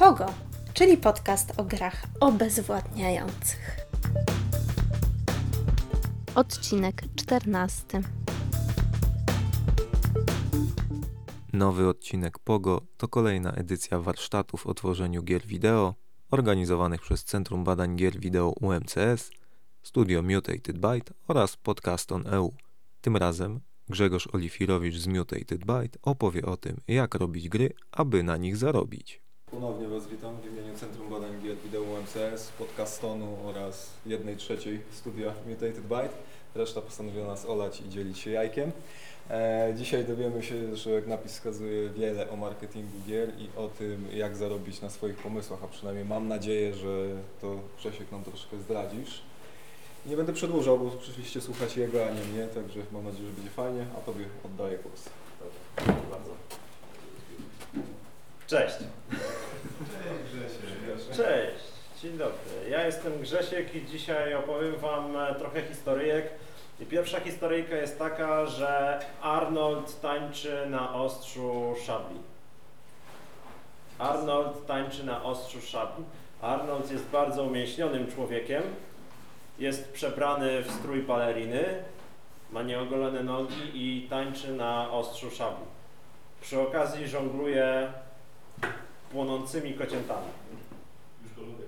Pogo, czyli podcast o grach obezwładniających. Odcinek 14. Nowy odcinek Pogo to kolejna edycja warsztatów o tworzeniu gier wideo organizowanych przez Centrum Badań Gier Wideo UMCS, studio Mutated Byte oraz Podcaston EU. Tym razem Grzegorz Olifirowicz z Mutated Byte opowie o tym, jak robić gry, aby na nich zarobić. Ponownie Was witam w imieniu Centrum Badań Gier Wideo UMCS, Podcastonu oraz jednej trzeciej studia Mutated Byte. Reszta postanowiła nas olać i dzielić się jajkiem. E, dzisiaj dowiemy się, że jak napis wskazuje wiele o marketingu gier i o tym, jak zarobić na swoich pomysłach, a przynajmniej mam nadzieję, że to Grzesiek nam troszkę zdradzisz. Nie będę przedłużał, bo oczywiście słuchać jego, a nie mnie, także mam nadzieję, że będzie fajnie, a Tobie oddaję głos. Dobrze, bardzo. Cześć. Cześć, dzień dobry. Ja jestem Grzesiek i dzisiaj opowiem Wam e, trochę historyjek. I pierwsza historyjka jest taka, że Arnold tańczy na ostrzu szabli. Arnold tańczy na ostrzu szabli. Arnold jest bardzo umięśnionym człowiekiem. Jest przebrany w strój baleriny, ma nieogolone nogi i tańczy na ostrzu szabli. Przy okazji żongluje płonącymi kociętami. Już go lubię.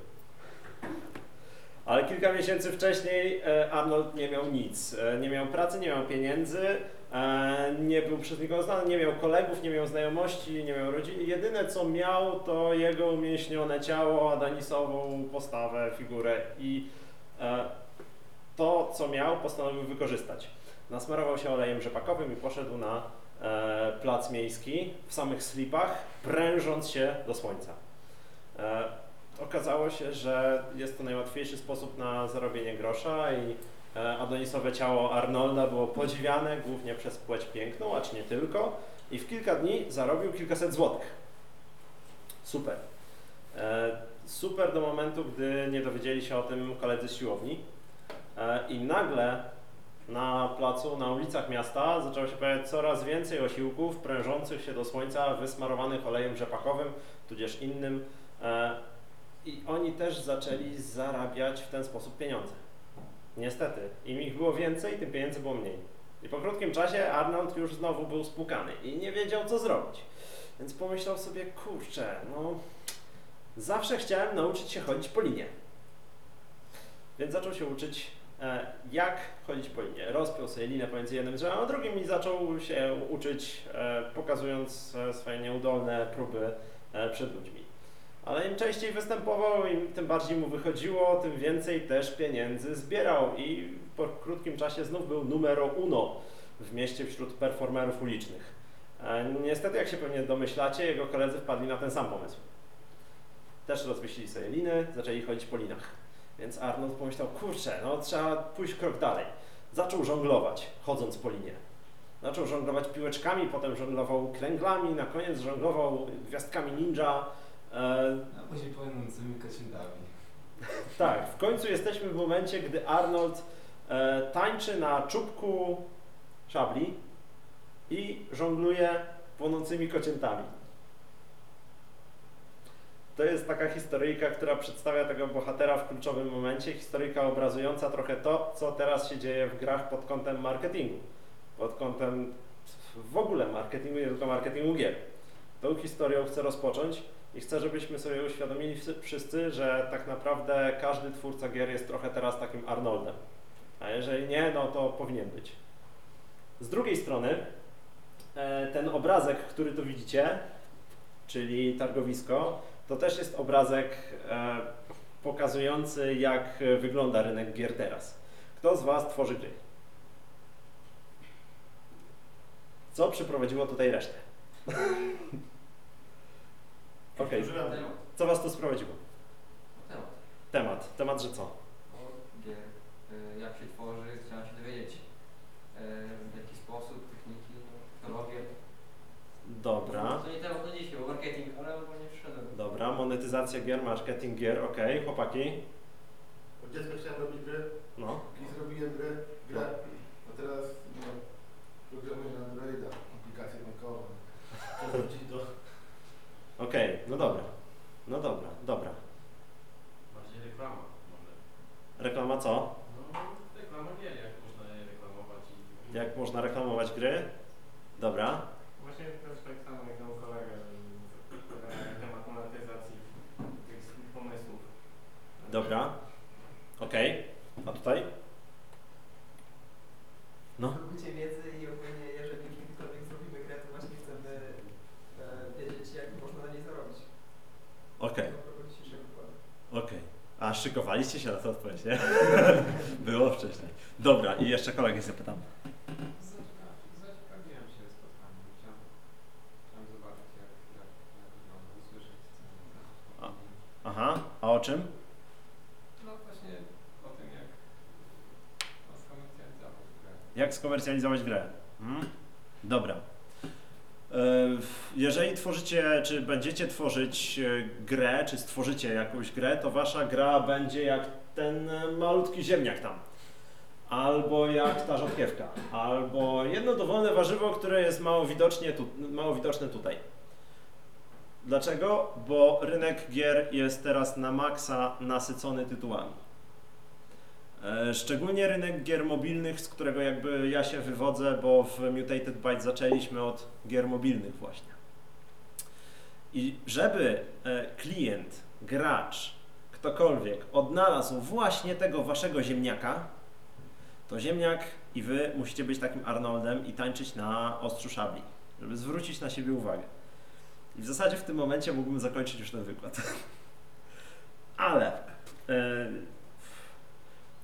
Ale kilka miesięcy wcześniej e, Arnold nie miał nic. E, Nie miał pracy, nie miał pieniędzy, e, nie był przez nikogo znany, nie miał kolegów, nie miał znajomości, nie miał rodziny. Jedyne co miał to jego umięśnione ciało, adanisową postawę, figurę i to co miał postanowił wykorzystać. Nasmarował się olejem rzepakowym i poszedł na e, plac miejski w samych slipach, prężąc się do słońca. E, okazało się, że jest to najłatwiejszy sposób na zarobienie grosza i e, adonisowe ciało Arnolda było podziwiane głównie przez płeć piękną, acz nie tylko i w kilka dni zarobił kilkaset złotych. Super. Super do momentu, gdy nie dowiedzieli się o tym koledzy z siłowni i nagle na placu, na ulicach miasta zaczęło się pojawiać coraz więcej osiłków prężących się do słońca, wysmarowanych olejem rzepakowym, tudzież innym e, i oni też zaczęli zarabiać w ten sposób pieniądze. Niestety, im ich było więcej, tym pieniędzy było mniej. I po krótkim czasie Arnold już znowu był spłukany i nie wiedział, co zrobić. Więc pomyślał sobie, kurczę, no zawsze chciałem nauczyć się chodzić po linie. Więc zaczął się uczyć, jak chodzić po linie. Rozpiął sobie linę pomiędzy jednym drzewem a drugim i zaczął się uczyć, e, pokazując e, swoje nieudolne próby e, przed ludźmi. Ale im częściej występował, im tym bardziej mu wychodziło, tym więcej też pieniędzy zbierał i po krótkim czasie znów był numero uno w mieście wśród performerów ulicznych. E, Niestety, jak się pewnie domyślacie, jego koledzy wpadli na ten sam pomysł. Też rozwieścili sobie liny, zaczęli chodzić po linach. Więc Arnold pomyślał, kurczę, no trzeba pójść krok dalej. Zaczął żonglować, chodząc po linie. Zaczął żonglować piłeczkami, potem żonglował kręglami, na koniec żonglował gwiazdkami ninja, E, A później płynącymi kociętami. tak, w końcu jesteśmy w momencie, gdy Arnold e, tańczy na czubku szabli i żongluje płonącymi kociętami. To jest taka historyjka, która przedstawia tego bohatera w kluczowym momencie, historyjka obrazująca trochę to, co teraz się dzieje w grach pod kątem marketingu, pod kątem w ogóle marketingu, nie tylko marketingu gier. Tą historią chcę rozpocząć i chcę, żebyśmy sobie uświadomili wszyscy- że tak naprawdę każdy twórca gier jest trochę teraz takim Arnoldem. A jeżeli nie, no to powinien być. Z drugiej strony, e, ten obrazek, który tu widzicie, czyli targowisko, to też jest obrazek e, pokazujący, jak e, wygląda rynek gier teraz. Kto z Was tworzy gry? Co przyprowadziło tutaj resztę? Okej, Używam co Was tu sprowadziło? Temat. Temat. Temat, że co? O gier, y, jak się tworzy, chciałem się dowiedzieć y, w jaki sposób, techniki, technologie. Dobra. To nie temat na dzisiaj, bo marketing. Dobra, monetyzacja gier, marketing gier, ok, chłopaki. Od dziecka chciałem robić gry, No. i zrobiłem gry, grę, a teraz no, programuję na Androida, aplikacje bankowe. Wrócić do... Okej, no dobra. No dobra, dobra. Bardziej reklama może. Reklama co? No, reklama gier, jak można je reklamować i... Jak można reklamować gry? Dobra. Właśnie też tak samo jak tam kolega, e, temat monetyzacji tych pomysłów. Dobra. Okej. A tutaj? No. Zdobycie wiedzy i ogólnie, jeżeli kiedykolwiek zrobimy grę, to właśnie chcemy e, wiedzieć, jak można na niej zarobić. Okej, A propos dzisiejszego wykładu. okej. A szykowaliście się na to odpowiedź, nie? Było wcześniej. Dobra, i jeszcze kolegi zapytam. Zaciekaw- Zaciekawiłem się spotkaniem. Chciałem, chciałem zobaczyć, jak, jak, jak wygląda, usłyszeć co A. Aha, a o czym? No właśnie o tym, jak no, skomercjalizować grę. Jak skomercjalizować grę? Hmm? Dobra. E, Jeżeli tworzycie, czy będziecie tworzyć e, grę, czy stworzycie jakąś grę, to wasza gra będzie jak ten e, malutki ziemniak tam. Albo jak ta rzodkiewka. Albo jedno dowolne warzywo, które jest mało, widocznie tu, mało widoczne tutaj. Dlaczego? Bo rynek gier jest teraz na maksa nasycony tytułami. E, Szczególnie rynek gier mobilnych, z którego jakby ja się wywodzę, bo w Mutated Byte zaczęliśmy od gier mobilnych właśnie. I żeby e, klient, gracz, ktokolwiek odnalazł właśnie tego waszego ziemniaka, to ziemniak i wy musicie być takim Arnoldem i tańczyć na ostrzu szabli, żeby zwrócić na siebie uwagę. I w zasadzie w tym momencie mógłbym zakończyć już ten wykład. Ale e,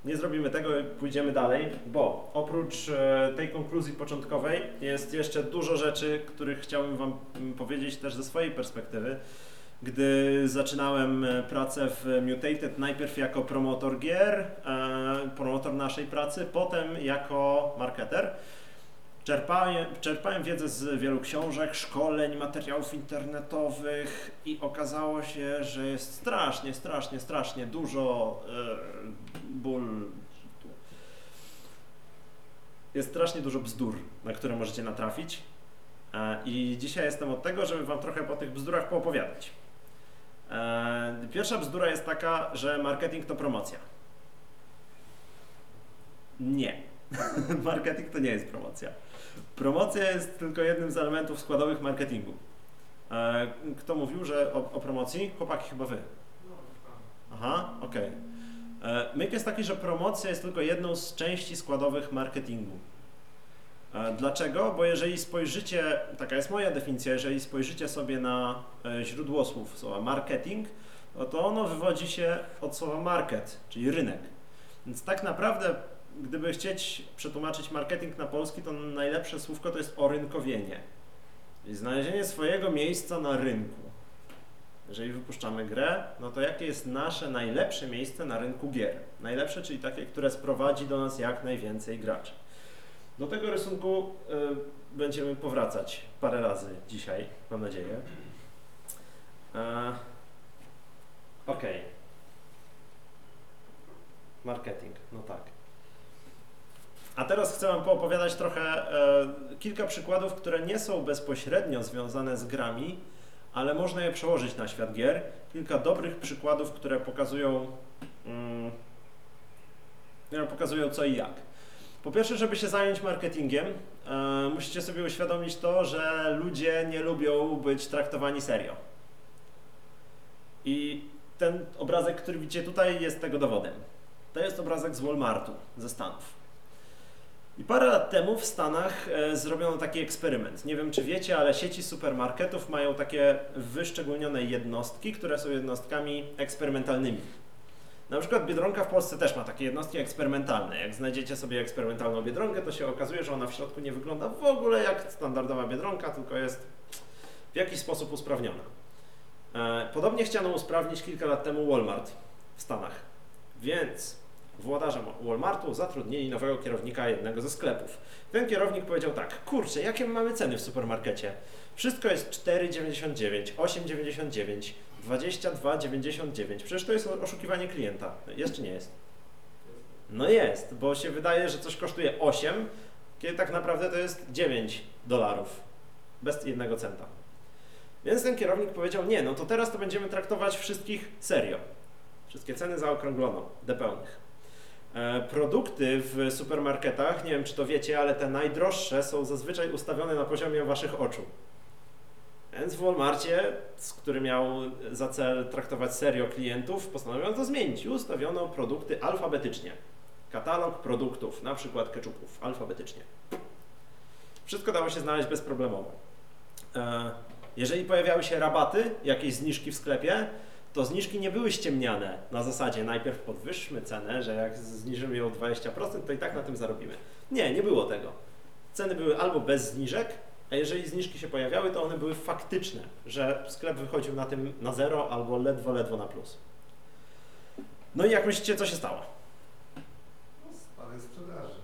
nie zrobimy tego, pójdziemy dalej, bo oprócz e, tej konkluzji początkowej jest jeszcze dużo rzeczy, których chciałbym Wam mm, powiedzieć też ze swojej perspektywy. Gdy zaczynałem e, pracę w Mutated, najpierw jako promotor gier, e, promotor naszej pracy, potem jako marketer. Czerpałem, czerpałem wiedzę z wielu książek, szkoleń, materiałów internetowych i okazało się, że jest strasznie, strasznie, strasznie dużo ból. Jest strasznie dużo bzdur, na które możecie natrafić. E, I dzisiaj jestem od tego, żeby Wam trochę po tych bzdurach poopowiadać. E, Pierwsza bzdura jest taka, że marketing to promocja. Nie. marketing to nie jest promocja. Promocja jest tylko jednym z elementów składowych marketingu. E, Kto mówił, że o, o promocji? Chłopaki, chyba wy. No, tak. Aha, okej. E, Myk jest taki, że promocja jest tylko jedną z części składowych marketingu. E, Dlaczego? Bo jeżeli spojrzycie, taka jest moja definicja, jeżeli spojrzycie sobie na e, źródło słów słowa marketing, no to ono wywodzi się od słowa market, czyli rynek. Więc tak naprawdę, gdyby chcieć przetłumaczyć marketing na polski, to najlepsze słówko to jest orynkowienie. Czyli znalezienie swojego miejsca na rynku. Jeżeli wypuszczamy grę, no to jakie jest nasze najlepsze miejsce na rynku gier? Najlepsze, czyli takie, które sprowadzi do nas jak najwięcej graczy. Do tego rysunku y, będziemy powracać parę razy dzisiaj, mam nadzieję. E, ok. Marketing, no tak. A teraz chcę Wam poopowiadać trochę e, kilka przykładów, które nie są bezpośrednio związane z grami, ale można je przełożyć na świat gier. Kilka dobrych przykładów, które pokazują, mm, które pokazują co i jak. Po pierwsze, żeby się zająć marketingiem, e, musicie sobie uświadomić to, że ludzie nie lubią być traktowani serio. I ten obrazek, który widzicie tutaj, jest tego dowodem. To jest obrazek z Walmartu, ze Stanów. I parę lat temu w Stanach e, zrobiono taki eksperyment. Nie wiem, czy wiecie, ale sieci supermarketów mają takie wyszczególnione jednostki, które są jednostkami eksperymentalnymi. Na przykład Biedronka w Polsce też ma takie jednostki eksperymentalne. Jak znajdziecie sobie eksperymentalną Biedronkę, to się okazuje, że ona w środku nie wygląda w ogóle jak standardowa Biedronka, tylko jest w jakiś sposób usprawniona. E, Podobnie chciano usprawnić kilka lat temu Walmart w Stanach. Więc włodarze Walmartu zatrudnili nowego kierownika jednego ze sklepów. Ten kierownik powiedział tak, kurczę, jakie my mamy ceny w supermarkecie? Wszystko jest 4,99, 8,99, 22,99. Przecież to jest oszukiwanie klienta. Jest czy nie jest? No jest, bo się wydaje, że coś kosztuje 8, kiedy tak naprawdę to jest 9 dolarów. Bez jednego centa. Więc ten kierownik powiedział, nie, no to teraz to będziemy traktować wszystkich serio. Wszystkie ceny zaokrąglono, do pełnych. E, Produkty w supermarketach, nie wiem czy to wiecie, ale te najdroższe są zazwyczaj ustawione na poziomie waszych oczu. Więc w Walmartie, który miał za cel traktować serio klientów, postanowiono to zmienić ustawiono produkty alfabetycznie. Katalog produktów, na przykład keczupów, alfabetycznie. Wszystko dało się znaleźć bezproblemowo. E, Jeżeli pojawiały się rabaty, jakieś zniżki w sklepie, to zniżki nie były ściemniane na zasadzie najpierw podwyższmy cenę, że jak zniżymy ją o 20%, to i tak na tym zarobimy. Nie, nie było tego. Ceny były albo bez zniżek, a jeżeli zniżki się pojawiały, to one były faktyczne, że sklep wychodził na tym na zero albo ledwo, ledwo na plus. No i jak myślicie, co się stało? No, spadek sprzedaży.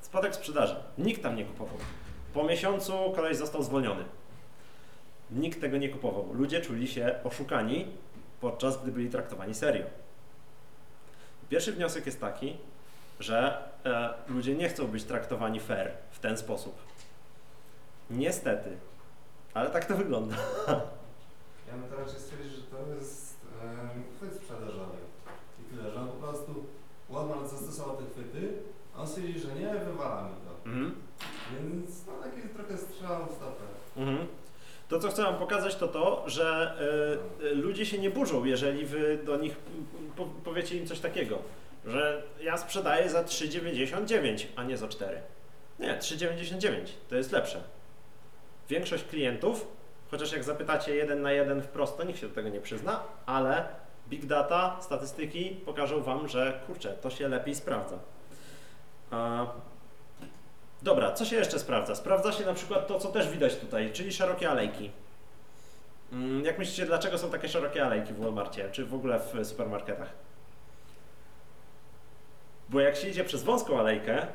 Spadek sprzedaży. Nikt tam nie kupował. Po miesiącu koleś został zwolniony. Nikt tego nie kupował. Ludzie czuli się oszukani, podczas gdy byli traktowani serio. Pierwszy wniosek jest taki, że e, ludzie nie chcą być traktowani fair w ten sposób. Niestety, ale tak to wygląda. Ja bym to raczej stwierdził, że to jest um, chwyt sprzedażowy. I tyle, że on po prostu Walmart zastosował te chwyty, a on stwierdził, że nie, wywalamy to. Mhm. Więc no taki trochę strzał w stopę. Mhm. To, co chcę Wam pokazać, to to, że y, ludzie się nie burzą, jeżeli Wy do nich po, powiecie im coś takiego, że ja sprzedaję za 3,99, a nie za 4. Nie, 3,99 to jest lepsze. Większość klientów, chociaż jak zapytacie jeden na jeden wprost, to nikt się do tego nie przyzna, ale big data, statystyki pokażą Wam, że kurczę, to się lepiej sprawdza. A, Dobra, co się jeszcze sprawdza? Sprawdza się na przykład to, co też widać tutaj, czyli szerokie alejki. Mm, Jak myślicie, dlaczego są takie szerokie alejki w Walmartie, czy w ogóle w supermarketach? Bo jak się idzie przez wąską alejkę,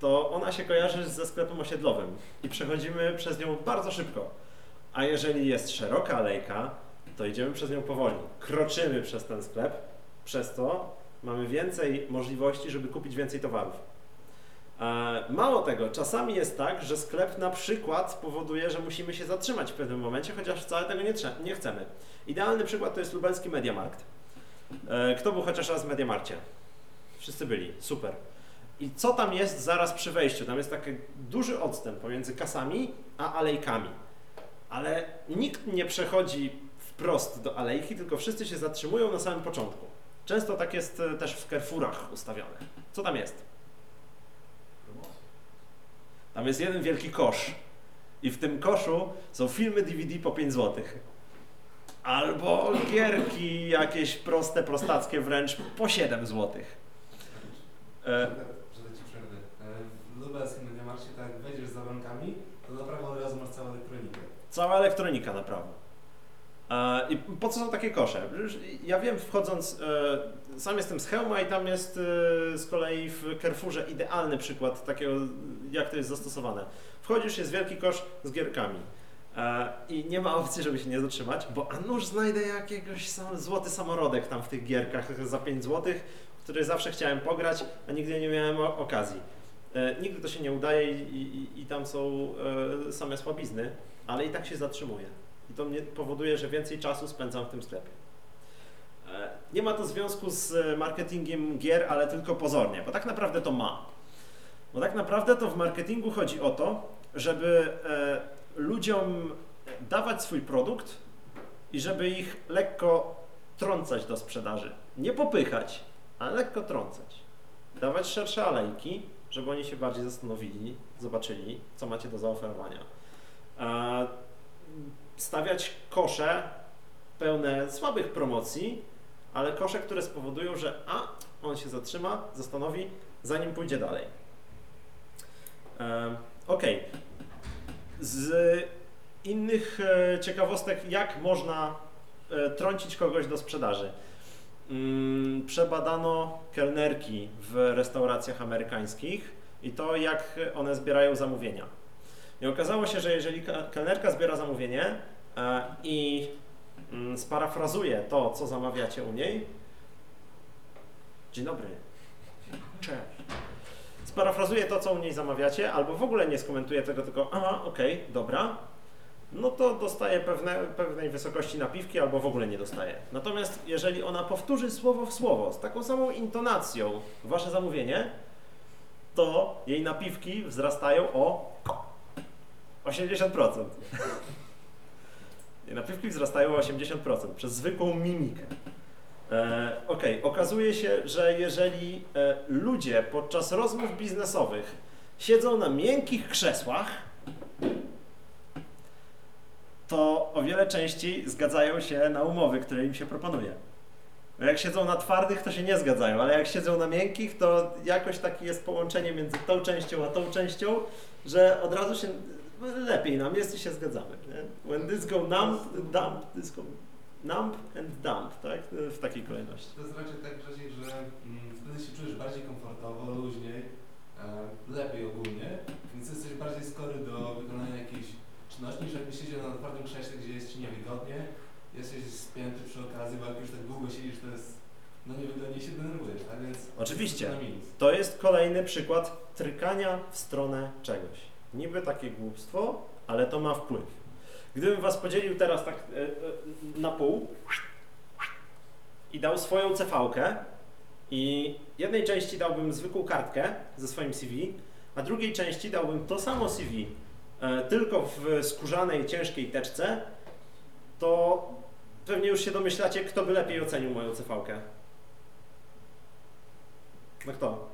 to ona się kojarzy ze sklepem osiedlowym i przechodzimy przez nią bardzo szybko. A jeżeli jest szeroka alejka, to idziemy przez nią powoli. Kroczymy przez ten sklep, przez to mamy więcej możliwości, żeby kupić więcej towarów. E, Mało tego, czasami jest tak, że sklep na przykład powoduje, że musimy się zatrzymać w pewnym momencie, chociaż wcale tego nie, nie chcemy. Idealny przykład to jest lubelski Mediamarkt. E, Kto był chociaż raz w Mediamarkcie? Wszyscy byli, super. I co tam jest zaraz przy wejściu? Tam jest taki duży odstęp pomiędzy kasami a alejkami. Ale nikt nie przechodzi wprost do alejki, tylko wszyscy się zatrzymują na samym początku. Często tak jest e, też w Carrefourach ustawione. Co tam jest? Tam jest jeden wielki kosz. I w tym koszu są filmy DVD po 5 zł. Albo gierki jakieś proste, prostackie wręcz po 7 zł. E, Że ci przerwę. E, W lubelskim Mediamarkcie, tak jak wejdziesz za bankami, to naprawdę od razu masz całą elektronikę. cała elektronika na prawo. E, I po co są takie kosze? Ja wiem, wchodząc, e, sam jestem z Chełma i tam jest e, z kolei w Carrefourze idealny przykład takiego, jak to jest zastosowane. Wchodzisz, jest wielki kosz z gierkami. E, I nie ma opcji, żeby się nie zatrzymać, bo a nuż znajdę jakiegoś sam, złoty samorodek tam w tych gierkach za 5 zł, który zawsze chciałem pograć, a nigdy nie miałem okazji. Nigdy to się nie udaje i, i, i tam są same słabizny, ale i tak się zatrzymuję. I to mnie powoduje, że więcej czasu spędzam w tym sklepie. E, Nie ma to związku z e, marketingiem gier, ale tylko pozornie, bo tak naprawdę to ma. Bo tak naprawdę to w marketingu chodzi o to, żeby e, ludziom dawać swój produkt i żeby ich lekko trącać do sprzedaży. Nie popychać, ale lekko trącać. Dawać szersze alejki, żeby oni się bardziej zastanowili, zobaczyli, co macie do zaoferowania. Stawiać kosze pełne słabych promocji, ale kosze, które spowodują, że a, on się zatrzyma, zastanowi, zanim pójdzie dalej. E, ok. Z innych e, ciekawostek, jak można e, trącić kogoś do sprzedaży. Mm, przebadano kelnerki w restauracjach amerykańskich i to, jak one zbierają zamówienia. I okazało się, że jeżeli ke- kelnerka zbiera zamówienie e, i mm, sparafrazuje to, co zamawiacie u niej. Dzień dobry. Cześć. Sparafrazuje to, co u niej zamawiacie, albo w ogóle nie skomentuje tego, tylko aha, okej, dobra. no to dostaje pewne, pewnej wysokości napiwki albo w ogóle nie dostaje. Natomiast jeżeli ona powtórzy słowo w słowo z taką samą intonacją wasze zamówienie, to jej napiwki wzrastają o 80%. Jej napiwki wzrastają o 80% przez zwykłą mimikę. E, Okej, okazuje się, że jeżeli e, ludzie podczas rozmów biznesowych siedzą na miękkich krzesłach, to o wiele częściej zgadzają się na umowy, które im się proponuje. Bo Jak siedzą na twardych, to się nie zgadzają, ale jak siedzą na miękkich, to jakoś takie jest połączenie między tą częścią a tą częścią, że od razu się lepiej nam jest i się zgadzamy. Nie? When this go numb, dump, this go numb and dump, tak? W takiej kolejności. To jest raczej tak, Grzesiek, że mm, wtedy się czujesz bardziej komfortowo, luźniej, e, lepiej ogólnie, więc jesteś bardziej skory do wykonania jakiejś czynności, niż jakbyś siedział na otwartym krześle, gdzie jest Ci niewygodnie, jesteś spięty przy okazji, bo jak już tak długo siedzisz, to jest, no niewygodnie się denerwujesz, tak więc... Oczywiście. To jest kolejny przykład trykania w stronę czegoś. Niby takie głupstwo, ale to ma wpływ. Gdybym was podzielił teraz tak e, e, na pół i dał swoją CV-kę i jednej części dałbym zwykłą kartkę ze swoim CV, a drugiej części dałbym to samo CV, e, tylko w skórzanej, ciężkiej teczce, to pewnie już się domyślacie, kto by lepiej ocenił moją CV-kę. No kto?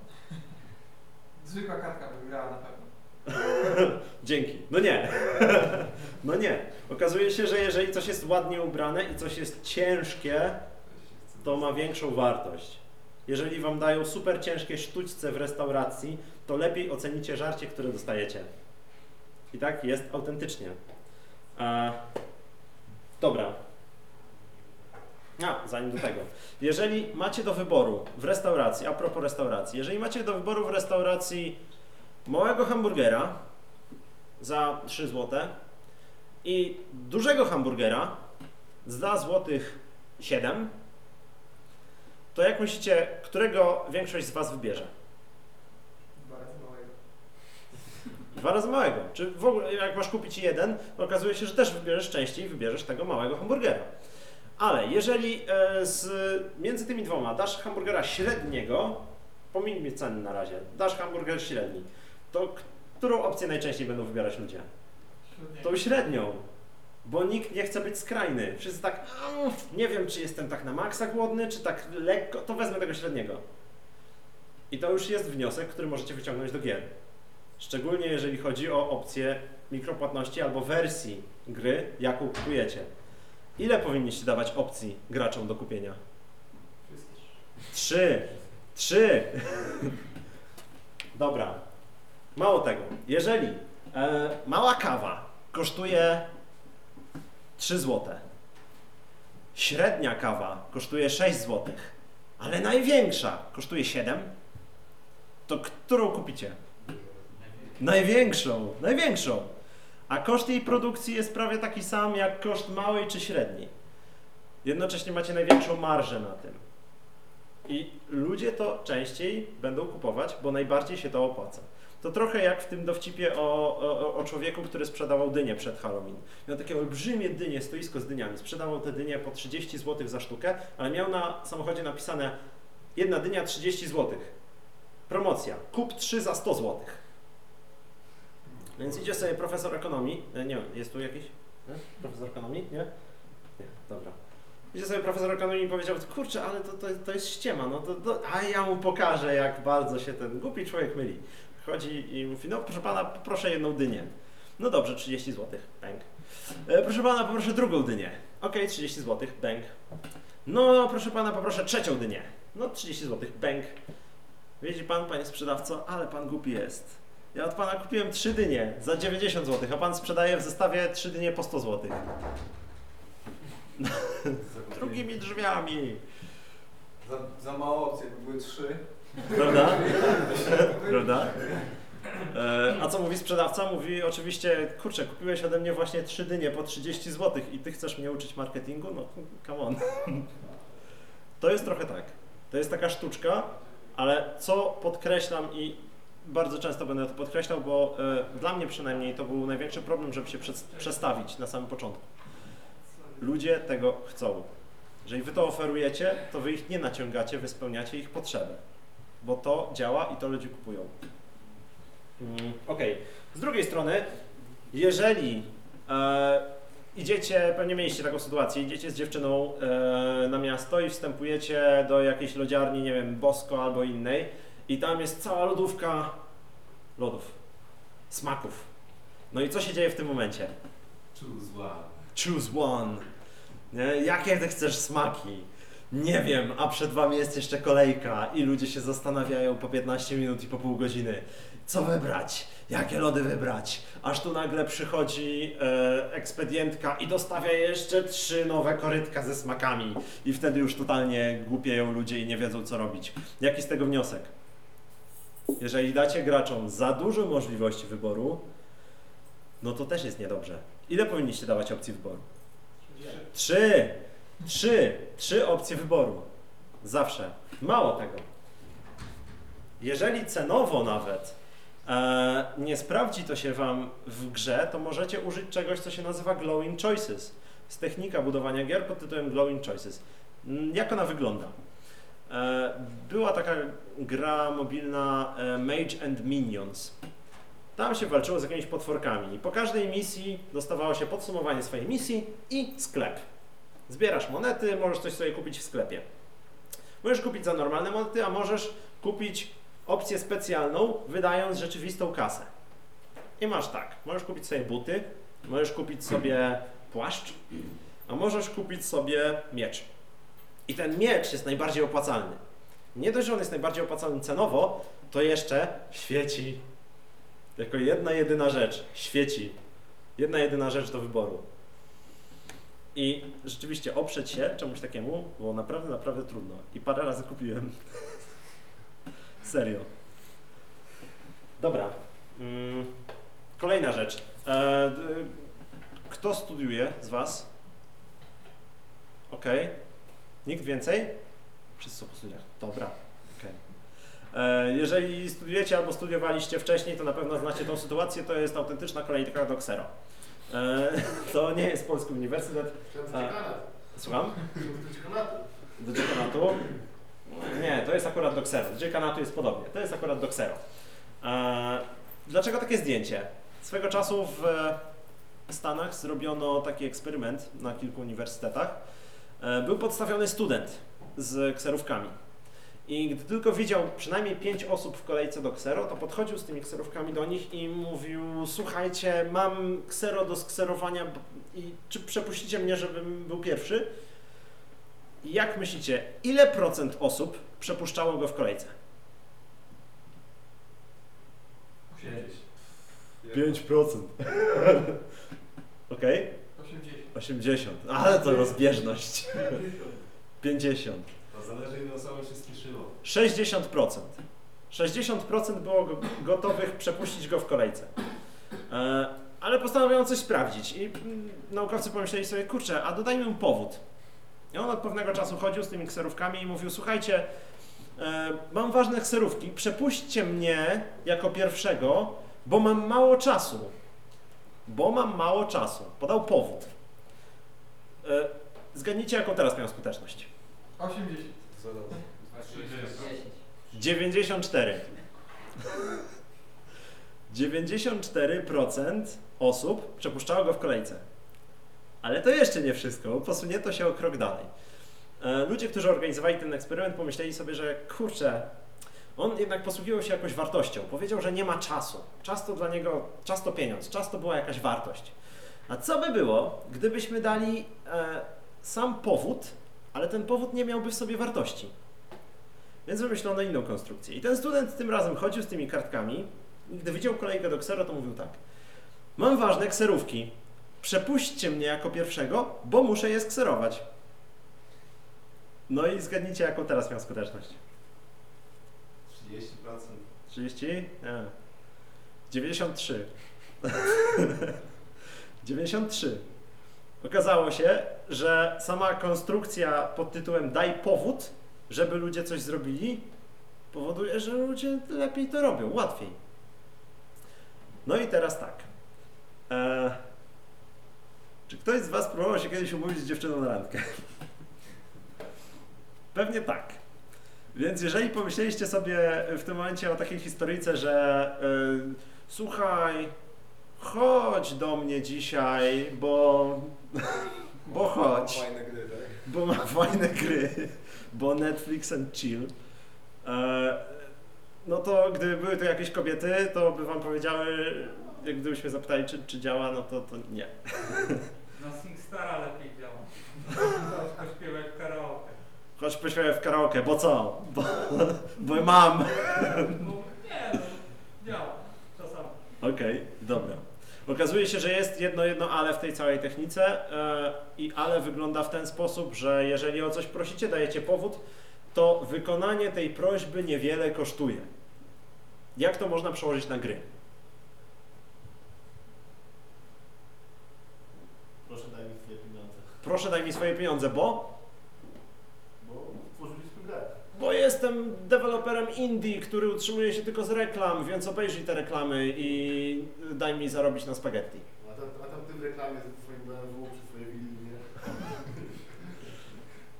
Zwykła kartka by grała na pewno. Dzięki. No nie. No nie. Okazuje się, że jeżeli coś jest ładnie ubrane i coś jest ciężkie, to ma większą wartość. Jeżeli wam dają super ciężkie sztućce w restauracji, to lepiej ocenicie żarcie, które dostajecie. I tak jest autentycznie. E, dobra. A, zanim do tego. Jeżeli macie do wyboru w restauracji, a propos restauracji, jeżeli macie do wyboru w restauracji małego hamburgera za 3 zł i dużego hamburgera za złotych 7, to jak myślicie, którego większość z Was wybierze? Dwa razy małego. Dwa razy małego. Czy w ogóle jak masz kupić jeden, to okazuje się, że też wybierzesz częściej, wybierzesz tego małego hamburgera. Ale jeżeli e, z, między tymi dwoma dasz hamburgera średniego, pomińmy ceny na razie, dasz hamburger średni, to którą opcję najczęściej będą wybierać ludzie? Tą średnią. Bo nikt nie chce być skrajny. Wszyscy tak, "Mm, nie wiem, czy jestem tak na maksa głodny, czy tak lekko, to wezmę tego średniego. I to już jest wniosek, który możecie wyciągnąć do gier. Szczególnie jeżeli chodzi o opcję mikropłatności albo wersji gry, jaką kupujecie. Ile powinniście dawać opcji graczom do kupienia? Trzy. Trzy. Dobra. Mało tego. Jeżeli e, mała kawa kosztuje 3 zł, średnia kawa kosztuje 6 zł, ale największa kosztuje 7, to którą kupicie? Największą, największą. A koszt jej produkcji jest prawie taki sam jak koszt małej czy średniej. Jednocześnie macie największą marżę na tym. I ludzie to częściej będą kupować, bo najbardziej się to opłaca. To trochę jak w tym dowcipie o, o, o człowieku, który sprzedawał dynie przed Halloween. Miał takie olbrzymie dynie, stoisko z dyniami. Sprzedawał te dynie po 30 zł za sztukę, ale miał na samochodzie napisane jedna dynia 30 zł. Promocja. Kup 3 za 100 zł. Więc idzie sobie profesor ekonomii. e, Nie, jest tu jakiś? Nie? Profesor ekonomii? Nie? Nie, dobra. Idzie sobie profesor ekonomii i powiedział, kurczę, ale to, to, to jest ściema, no to, to, a ja mu pokażę, jak bardzo się ten głupi człowiek myli. Chodzi i mówi, no proszę pana, poproszę jedną dynię. No dobrze, 30 zł, bęk. Proszę pana, poproszę drugą dynię. Okej, 30 zł, bęk. No, proszę pana, poproszę trzecią dynię. No, 30 zł, bęk. Widzi pan, panie sprzedawco, ale pan głupi jest. Ja od pana kupiłem trzy dynie za 90 zł, a pan sprzedaje w zestawie trzy dynie po 100 zł. Drugimi drzwiami. Za, za mało opcji, jakby były trzy. Prawda? Prawda? E, a co mówi sprzedawca? Mówi oczywiście, kurczę, kupiłeś ode mnie właśnie trzy dynie po 30 zł i ty chcesz mnie uczyć marketingu? No, come on. To jest trochę tak. To jest taka sztuczka, ale co podkreślam i bardzo często będę to podkreślał, bo e, dla mnie przynajmniej to był największy problem, żeby się przestawić na samym początku. Ludzie tego chcą. Jeżeli wy to oferujecie, to wy ich nie naciągacie, wy spełniacie ich potrzeby. Bo to działa i to ludzie kupują. Mm, Okej. Z drugiej strony, jeżeli e, idziecie, pewnie mieliście taką sytuację, idziecie z dziewczyną e, na miasto i wstępujecie do jakiejś lodziarni, nie wiem, Bosko albo innej i tam jest cała lodówka lodów, smaków. No i co się dzieje w tym momencie? Choose one. Choose one. Nie? Jakie ty chcesz smaki? Nie wiem, a przed wami jest jeszcze kolejka i ludzie się zastanawiają po 15 minut i po pół godziny. Co wybrać? Jakie lody wybrać? Aż tu nagle przychodzi e, ekspedientka i dostawia jeszcze trzy nowe korytka ze smakami. I wtedy już totalnie głupieją ludzie i nie wiedzą co robić. Jaki z tego wniosek? Jeżeli dacie graczom za dużo możliwości wyboru, no to też jest niedobrze. Ile powinniście dawać opcji wyboru? Trzy! Trzy! Trzy opcje wyboru. Zawsze. Mało tego. Jeżeli cenowo nawet e, nie sprawdzi to się Wam w grze, to możecie użyć czegoś, co się nazywa Glowing Choices. Z technika budowania gier pod tytułem Glowing Choices. Mm, Jak ona wygląda? E, była taka gra mobilna e, Mage and Minions. Tam się walczyło z jakimiś potworkami. Po każdej misji dostawało się podsumowanie swojej misji i sklep. Zbierasz monety, możesz coś sobie kupić w sklepie. Możesz kupić za normalne monety, a możesz kupić opcję specjalną, wydając rzeczywistą kasę. I masz tak, możesz kupić sobie buty, możesz kupić sobie płaszcz, a możesz kupić sobie miecz. I ten miecz jest najbardziej opłacalny. Nie dość, że on jest najbardziej opłacalny cenowo, to jeszcze świeci. Jako jedna jedyna rzecz. Świeci. Jedna jedyna rzecz do wyboru. I rzeczywiście oprzeć się czemuś takiemu było naprawdę, naprawdę trudno. I parę razy kupiłem. Serio. Dobra. Mm, Kolejna rzecz. E, kto studiuje z Was? Okej. Nikt więcej? Wszyscy są po studiach. Dobra. Okej. E, Jeżeli studiujecie albo studiowaliście wcześniej, to na pewno znacie tą sytuację. To jest autentyczna kolejka do Xero. E, To nie jest polski uniwersytet. Słucham? Do dziekanatu? Nie, to jest akurat do Xero. Do dziekanatu jest podobnie. To jest akurat do Xero. E, Dlaczego takie zdjęcie? Swego czasu w Stanach zrobiono taki eksperyment na kilku uniwersytetach. E, Był podstawiony student z kserówkami. I gdy tylko widział przynajmniej pięć osób w kolejce do ksero, to podchodził z tymi kserówkami do nich i mówił: Słuchajcie, mam ksero do skserowania i czy przepuścicie mnie, żebym był pierwszy? I jak myślicie, ile procent osób przepuszczało go w kolejce? 5%. Okej? 80. 80. Ale to rozbieżność. 50. To zależy ile osoba się spieszyło. 60%. 60% było go, gotowych przepuścić go w kolejce. E, ale postanowiono coś sprawdzić i mm, naukowcy pomyśleli sobie, kurczę, a dodajmy mu powód. I on od pewnego czasu chodził z tymi kserówkami i mówił, słuchajcie, e, mam ważne kserówki, przepuśćcie mnie jako pierwszego, bo mam mało czasu. Bo mam mało czasu. Podał powód. E, zgadnijcie, jaką teraz miał skuteczność. 80. 10. 94. 94% osób przepuszczało go w kolejce. Ale to jeszcze nie wszystko, posunięto się o krok dalej. E, Ludzie, którzy organizowali ten eksperyment, pomyśleli sobie, że kurczę, on jednak posługiwał się jakąś wartością. Powiedział, że nie ma czasu. Czas to dla niego, czas to pieniądz, czas to była jakaś wartość. A co by było, gdybyśmy dali e, sam powód, ale ten powód nie miałby w sobie wartości? Więc wymyślono inną konstrukcję. I ten student tym razem chodził z tymi kartkami i gdy widział kolejkę do ksero, to mówił tak. Mam ważne kserówki. Przepuśćcie mnie jako pierwszego, bo muszę je skserować. No i zgadnijcie, jaką teraz miał skuteczność. 30%. 30? Nie. 93. 93. Okazało się, że sama konstrukcja pod tytułem daj powód, żeby ludzie coś zrobili, powoduje, że ludzie lepiej to robią, łatwiej. No i teraz tak. E, czy ktoś z Was próbował się kiedyś umówić z dziewczyną na randkę? Pewnie tak. Więc jeżeli pomyśleliście sobie w tym momencie o takiej historyjce, że y, słuchaj, chodź do mnie dzisiaj, bo, bo chodź, Fajne gry, tak? bo ma fajne gry, bo Netflix and chill. E, no to gdyby były to jakieś kobiety, to by wam powiedziały, jak gdybyśmy zapytali, czy, czy działa, no to, to nie. Na Singstara lepiej działa. Chodź pośpiewaj w karaoke. Chodź pośpiewaj w karaoke, bo co? Bo, bo mam. No nie, no, działa. Czasami. Okej, dobra. Okazuje się, że jest jedno, jedno ale w tej całej technice e, i ale wygląda w ten sposób, że jeżeli o coś prosicie, dajecie powód, to wykonanie tej prośby niewiele kosztuje. Jak to można przełożyć na gry? Proszę daj mi swoje pieniądze. Proszę daj mi swoje pieniądze, bo? Bo jestem deweloperem indie, który utrzymuje się tylko z reklam, więc obejrzyj te reklamy i daj mi zarobić na spaghetti. A tam, a tam ty w reklamie ze swoim BMW przy swojej willi, nie?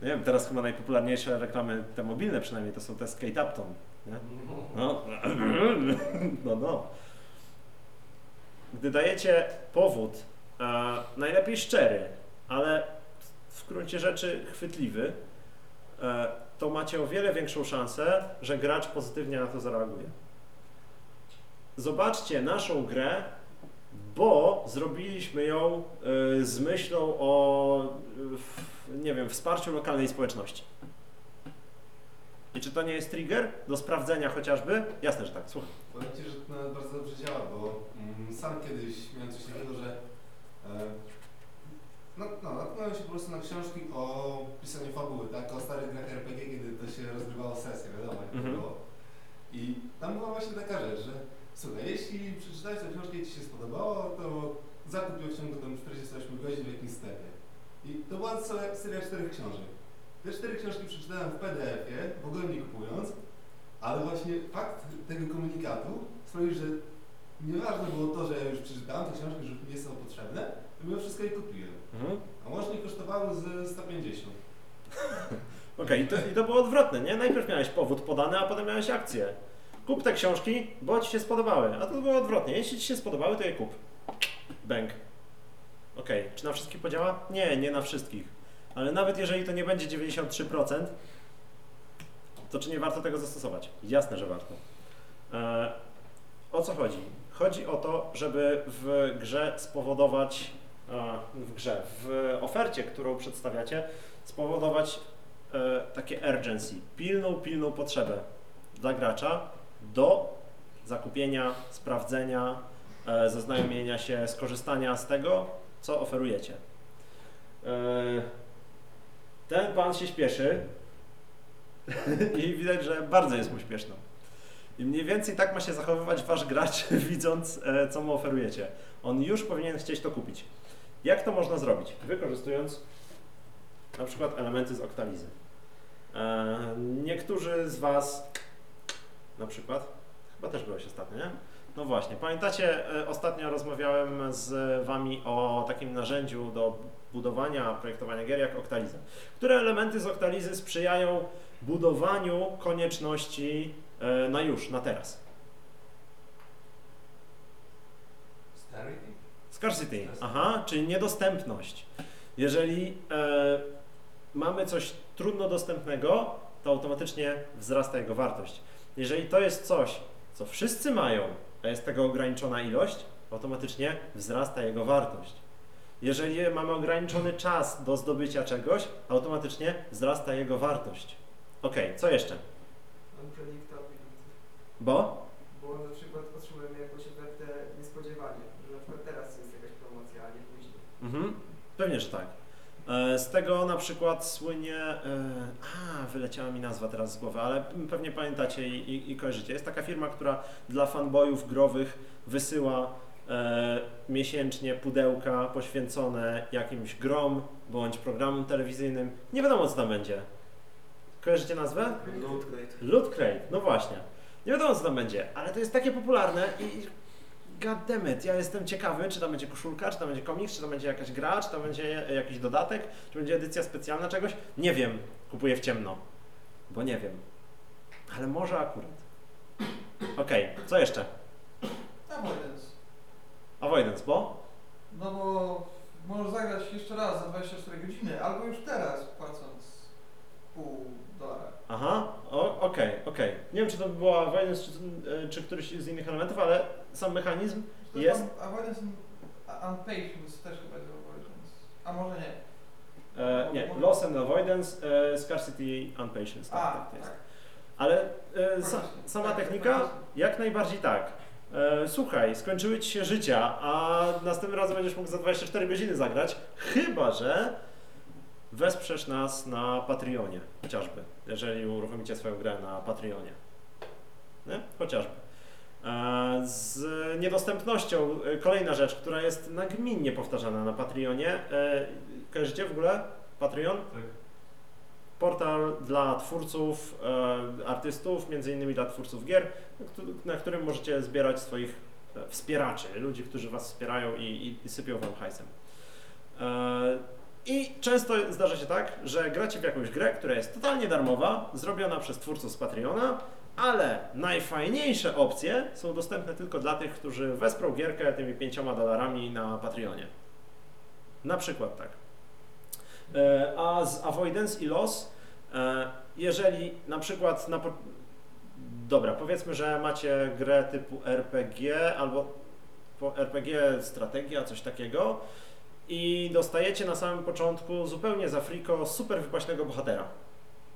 Nie wiem, teraz chyba najpopularniejsze reklamy, te mobilne przynajmniej, to są te Skate Upton. Nie? No, no, no. Gdy dajecie powód, e, najlepiej szczery, ale w gruncie rzeczy chwytliwy, e, to macie o wiele większą szansę, że gracz pozytywnie na to zareaguje. Zobaczcie naszą grę, bo zrobiliśmy ją e, z myślą o, nie wiem, wsparciu lokalnej społeczności. I czy to nie jest trigger do sprawdzenia chociażby? Jasne, że tak, słucham. Powiem Ci, że to bardzo dobrze działa, bo mm, sam kiedyś miałem coś takiego, że e, no, no, natknąłem się po prostu na książki o pisaniu fabuły, tak, o starych grach RPG, kiedy to się rozgrywało sesję, wiadomo jak Mhm. to było. I tam była właśnie taka rzecz, że słuchaj, jeśli przeczytałeś tę książkę i Ci się spodobało, to zakup ją w ciągu tam 48 godzin w jakimś sklepie. I to była cała seria czterech książek. Te cztery książki przeczytałem w PDF-ie, w ogóle nie kupując, ale właśnie fakt tego komunikatu sprawił, że nieważne było to, że ja już przeczytałem te książki, że mi są potrzebne, mimo wszystko je kupiłem. Mhm. A łącznie kosztowały ze 150. Okej, i, to, i to było odwrotne, nie? Najpierw miałeś powód podany, a potem miałeś akcję. Kup te książki, bo ci się spodobały. A to było odwrotnie. Jeśli ci się spodobały, to je kup. Bęk. Okej, czy na wszystkich podziała? Nie, nie na wszystkich. Ale nawet jeżeli to nie będzie 93%, to czy nie warto tego zastosować? Jasne, że warto. E, o co chodzi? Chodzi o to, żeby w grze spowodować, w grze, w ofercie, którą przedstawiacie, spowodować e, takie urgency, pilną, pilną potrzebę dla gracza do zakupienia, sprawdzenia, e, zaznajomienia się, skorzystania z tego, co oferujecie. E, ten pan się śpieszy i widać, że bardzo jest mu śpieszno. I mniej więcej tak ma się zachowywać wasz gracz, widząc, e, co mu oferujecie. On już powinien chcieć to kupić. Jak to można zrobić? Wykorzystując na przykład elementy z Octalizy. E, niektórzy z Was, na przykład, chyba też byłeś ostatnio, nie? No właśnie, pamiętacie, e, ostatnio rozmawiałem z Wami o takim narzędziu do budowania, projektowania gier jak Octaliza. Które elementy z Octalizy sprzyjają budowaniu konieczności e, na już, na teraz? Scarcity, aha, czyli niedostępność. Jeżeli e, mamy coś trudno dostępnego, to automatycznie wzrasta jego wartość. Jeżeli to jest coś, co wszyscy mają, a jest tego ograniczona ilość, automatycznie wzrasta jego wartość. Jeżeli mamy ograniczony czas do zdobycia czegoś, automatycznie wzrasta jego wartość. Ok, co jeszcze? Bo? Bo na przykład potrzebujemy jakąś ofertę niespodziewanie, że na przykład teraz jest jakaś promocja, a nie później. Mhm, pewnie, że tak. E, Z tego na przykład słynie. e, A, wyleciała mi nazwa teraz z głowy, ale pewnie pamiętacie i, i, i kojarzycie. Jest taka firma, która dla fanboyów growych wysyła e, miesięcznie pudełka poświęcone jakimś grom bądź programom telewizyjnym. Nie wiadomo, co tam będzie. Kojarzycie nazwę? Loot Crate. Loot Crate, no właśnie. Nie wiadomo co tam będzie, ale to jest takie popularne i goddammit, ja jestem ciekawy, czy tam będzie koszulka, czy tam będzie komiks, czy tam będzie jakaś gra, czy tam będzie jakiś dodatek, czy będzie edycja specjalna czegoś. Nie wiem, kupuję w ciemno, bo nie wiem. Ale może akurat. Okej, co jeszcze? Avoidance. Avoidance, bo? No bo możesz zagrać jeszcze raz za 24 godziny, albo już teraz płacąc pół. Aha, okej, okej. Nie wiem, czy to była Avoidance, czy, czy któryś z innych elementów, ale sam mechanizm To jest... tam Avoidance and Unpatience też chyba jest Avoidance. A może nie. E, nie, Loss and Avoidance, e, Scarcity Unpatience. Tak, A, tak, jest. tak. Ale e, sa, Faktycznie. sama Tak, technika, faktycznie. jak najbardziej tak. E, słuchaj, skończyły ci się życia, a następnym razem będziesz mógł za 24 godziny zagrać, chyba że wesprzesz nas na Patreonie, chociażby, jeżeli uruchomicie swoją grę na Patreonie. Nie? Chociażby. E, Z niedostępnością, e, kolejna rzecz, która jest nagminnie powtarzana na Patreonie. E, Kojarzycie w ogóle Patreon? Tak. Portal dla twórców, artystów, między innymi dla twórców gier, na któ- na którym możecie zbierać swoich wspieraczy, ludzi, którzy was wspierają i, i, i sypią wam hajsem. I często zdarza się tak, że gracie w jakąś grę, która jest totalnie darmowa, zrobiona przez twórców z Patreona, ale najfajniejsze opcje są dostępne tylko dla tych, którzy wesprą gierkę tymi pięcioma dolarami na Patreonie. Na przykład tak. E, A z avoidance i loss, e, jeżeli na przykład na. Dobra, powiedzmy, że macie grę typu RPG albo RPG strategia, coś takiego i dostajecie na samym początku zupełnie za friko super wypaśnego bohatera.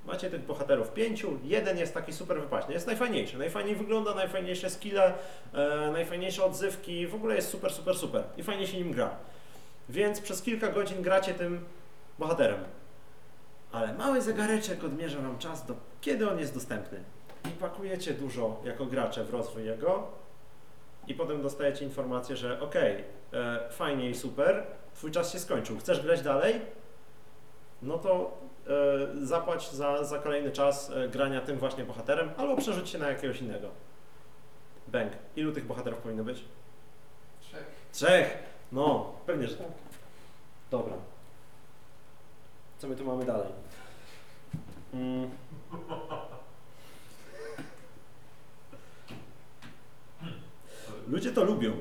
Macie tych bohaterów pięciu, jeden jest taki super wypaśny, jest najfajniejszy, najfajniej wygląda, najfajniejsze skille, e, najfajniejsze odzywki, w ogóle jest super, super, super i fajnie się nim gra. Więc przez kilka godzin gracie tym bohaterem. Ale mały zegareczek odmierza Wam czas, do kiedy on jest dostępny. I pakujecie dużo jako gracze w rozwój jego i potem dostajecie informację, że okej, e, fajnie i super, Twój czas się skończył, chcesz grać dalej? No to e, zapłać za, za kolejny czas e, grania tym właśnie bohaterem albo przerzuć się na jakiegoś innego. Bęk. Ilu tych bohaterów powinno być? Trzech. Trzech! No, pewnie, że tak. Dobra. Co my tu mamy dalej? Mm. Ludzie to lubią.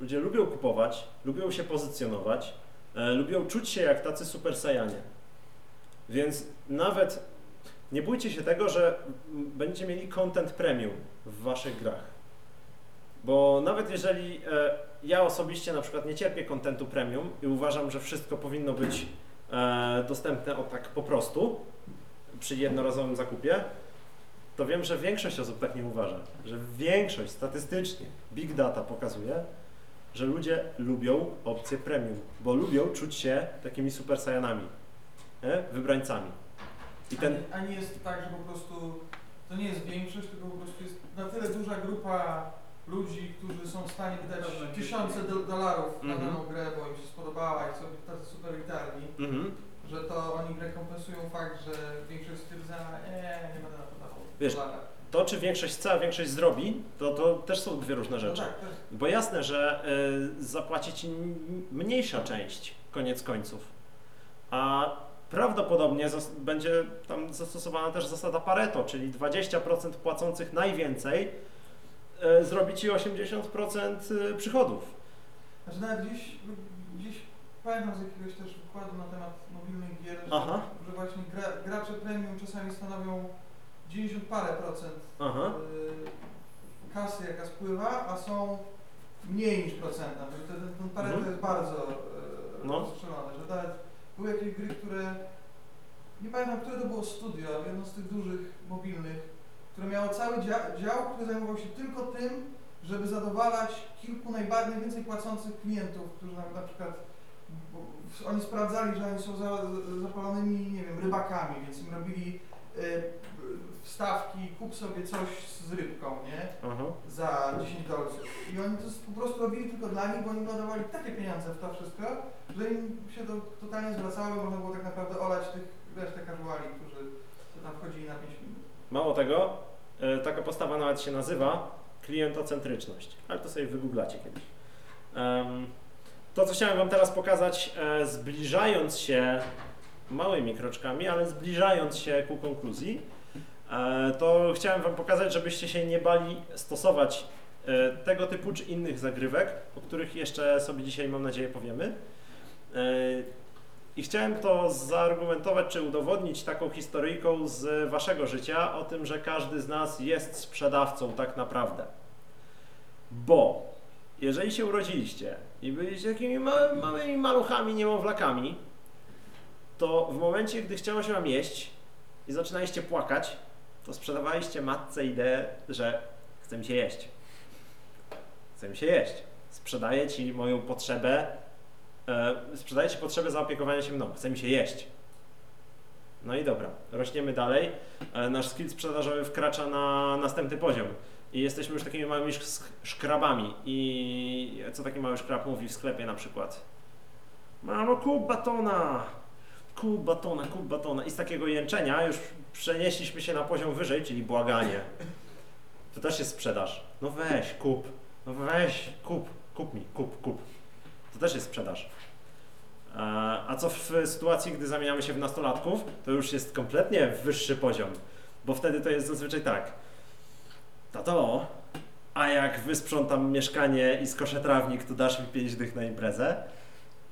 Ludzie lubią kupować, lubią się pozycjonować, e, lubią czuć się jak tacy super sajanie. Więc nawet nie bójcie się tego, że będziecie mieli content premium w waszych grach. Bo nawet jeżeli e, ja osobiście na przykład nie cierpię kontentu premium i uważam, że wszystko powinno być e, dostępne o tak po prostu przy jednorazowym zakupie, to wiem, że większość osób tak nie uważa. Że większość statystycznie Big Data pokazuje, że ludzie lubią opcję premium, bo lubią czuć się takimi super sajanami, nie? wybrańcami. I ten, A, nie, a nie jest tak, że po prostu to nie jest większość, tylko po prostu jest na tyle duża grupa ludzi, którzy są w stanie wydać tysiące do, dolarów na Mhm. daną grę, bo im się spodobała i są tacy super witalni, mhm. że to oni rekompensują fakt, że większość stwierdza, nie, nie będę na to dawał Wiesz, dolara. To czy większość chce, a większość zrobi, to, to też są dwie różne No rzeczy. tak, też. Bo jasne, że y, zapłaci ci mniejsza część, koniec końców. A prawdopodobnie będzie tam zastosowana też zasada Pareto, czyli 20% płacących najwięcej y, zrobi ci 80% y, przychodów. Znaczy nawet gdzieś, gdzieś pamiętam z jakiegoś też wykładu na temat mobilnych gier, że, że właśnie gra, gracze premium czasami stanowią 90 parę procent Aha. y, kasy jaka spływa, a są mniej niż procenta. Ten, ten Pareto Mhm. jest bardzo y, No. rozstrzelone, że nawet były jakieś gry, które nie pamiętam, które to było studio, ale jedno z tych dużych mobilnych, które miało cały dzia- dział, który zajmował się tylko tym, żeby zadowalać kilku najbardziej najwięcej płacących klientów, którzy na, na przykład bo oni sprawdzali, że oni są za, zapalonymi, nie wiem, rybakami, więc im robili y, wstawki, kup sobie coś z rybką, nie? Aha. Za 10 dolców. I oni to po prostu robili tylko dla nich, bo oni dodawali takie pieniądze w to wszystko, że im się to totalnie zwracało, można było tak naprawdę olać tych resztę casuali, którzy tam wchodzili na 5 minut. Mało tego, e, taka postawa nawet się nazywa klientocentryczność, ale to sobie wygooglacie kiedyś. To, co chciałem Wam teraz pokazać, e, zbliżając się małymi kroczkami, ale zbliżając się ku konkluzji, to chciałem Wam pokazać, żebyście się nie bali stosować e, tego typu czy innych zagrywek, o których jeszcze sobie dzisiaj, mam nadzieję, powiemy. E, I chciałem to zaargumentować czy udowodnić taką historyjką z Waszego życia o tym, że każdy z nas jest sprzedawcą tak naprawdę. Bo jeżeli się urodziliście i byliście takimi ma- małymi maluchami, niemowlakami, to w momencie, gdy chciało się wam jeść i zaczynaliście płakać, to sprzedawaliście matce ideę, że chcę mi się jeść. Chcę mi się jeść. Sprzedaję ci moją potrzebę, e, sprzedaję ci potrzebę zaopiekowania się mną. Chcę mi się jeść. No i dobra, rośniemy dalej. E, nasz skill sprzedażowy wkracza na następny poziom. I jesteśmy już takimi małymi sz- szkrabami. I co taki mały szkrab mówi w sklepie na przykład? Mamo, kup batona! Kup batona, kup batona. I z takiego jęczenia już przenieśliśmy się na poziom wyżej, czyli błaganie. To też jest sprzedaż. No weź, kup. No weź, kup. Kup mi, kup, kup. To też jest sprzedaż. E, A co w sytuacji, gdy zamieniamy się w nastolatków, to już jest kompletnie wyższy poziom. Bo wtedy to jest zazwyczaj tak. Tato, a jak wysprzątam mieszkanie i skoszę trawnik, to dasz mi 5 dych na imprezę?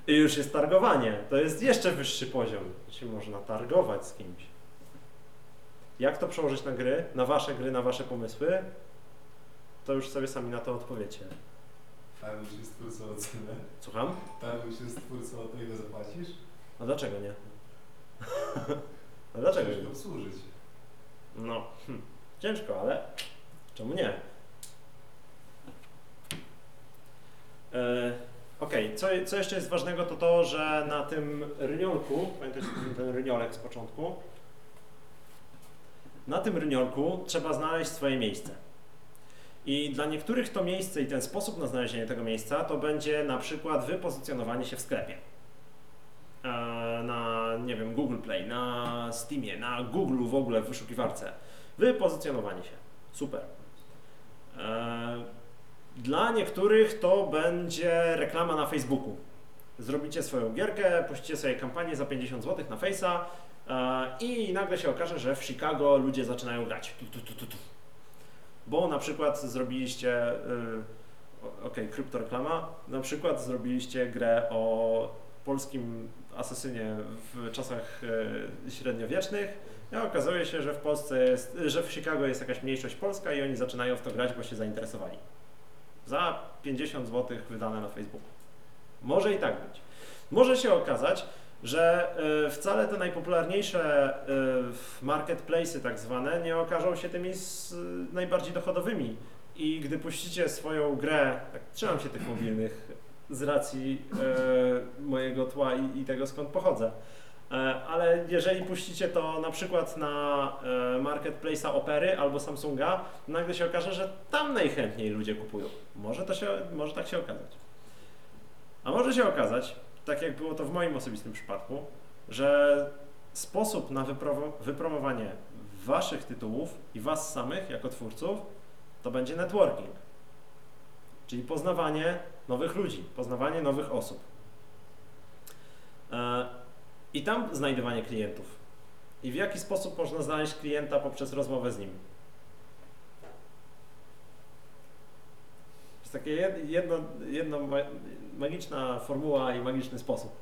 I już jest targowanie. To jest jeszcze wyższy poziom. Się można targować z kimś. Jak to przełożyć na gry, na wasze gry, na wasze pomysły? To już sobie sami na to odpowiecie. Targuj się z twórcą o cenę. Słucham? Targuj się z twórcą o to, ile zapłacisz. A dlaczego nie? A dlaczego Musisz nie? go obsłużyć. No, hm, ciężko, ale czemu nie? E, Okej, co, co jeszcze jest ważnego, to to, że na tym ryniolku, pamiętacie ten ryniolek z początku? Na tym ryniolku trzeba znaleźć swoje miejsce. I dla niektórych to miejsce i ten sposób na znalezienie tego miejsca to będzie na przykład wypozycjonowanie się w sklepie. E, Na, nie wiem, Google Play, na Steamie, na Google w ogóle w wyszukiwarce. Wypozycjonowanie się. Super. E, Dla niektórych to będzie reklama na Facebooku. Zrobicie swoją gierkę, puścicie sobie kampanię za 50 zł na Face'a e, i nagle się okaże, że w Chicago ludzie zaczynają grać. Tu, tu, tu, tu. Bo na przykład zrobiliście, y, o- okej, kryptoreklama, na przykład zrobiliście grę o polskim asesynie w czasach y, średniowiecznych i okazuje się, że w Polsce jest, że w Chicago jest jakaś mniejszość polska i oni zaczynają w to grać, bo się zainteresowali. Za 50 zł wydane na Facebooku. Może i tak być. Może się okazać, że y, wcale te najpopularniejsze y, marketplace'y tak zwane nie okażą się tymi najbardziej dochodowymi. I gdy puścicie swoją grę, tak trzymam się tych mobilnych z racji y, mojego tła i, i tego skąd pochodzę, E, ale jeżeli puścicie to na przykład na e, marketplace'a Opery albo Samsunga, nagle się okaże, że tam najchętniej ludzie kupują. Może, to się, może tak się okazać. A może się okazać, tak jak było to w moim osobistym przypadku, że sposób na wypromo- wypromowanie waszych tytułów i was samych jako twórców to będzie networking. Czyli poznawanie nowych ludzi, poznawanie nowych osób. E, I tam znajdywanie klientów. I w jaki sposób można znaleźć klienta poprzez rozmowę z nim? Jest takie jed- jedno, jedno ma- magiczna formuła i magiczny sposób.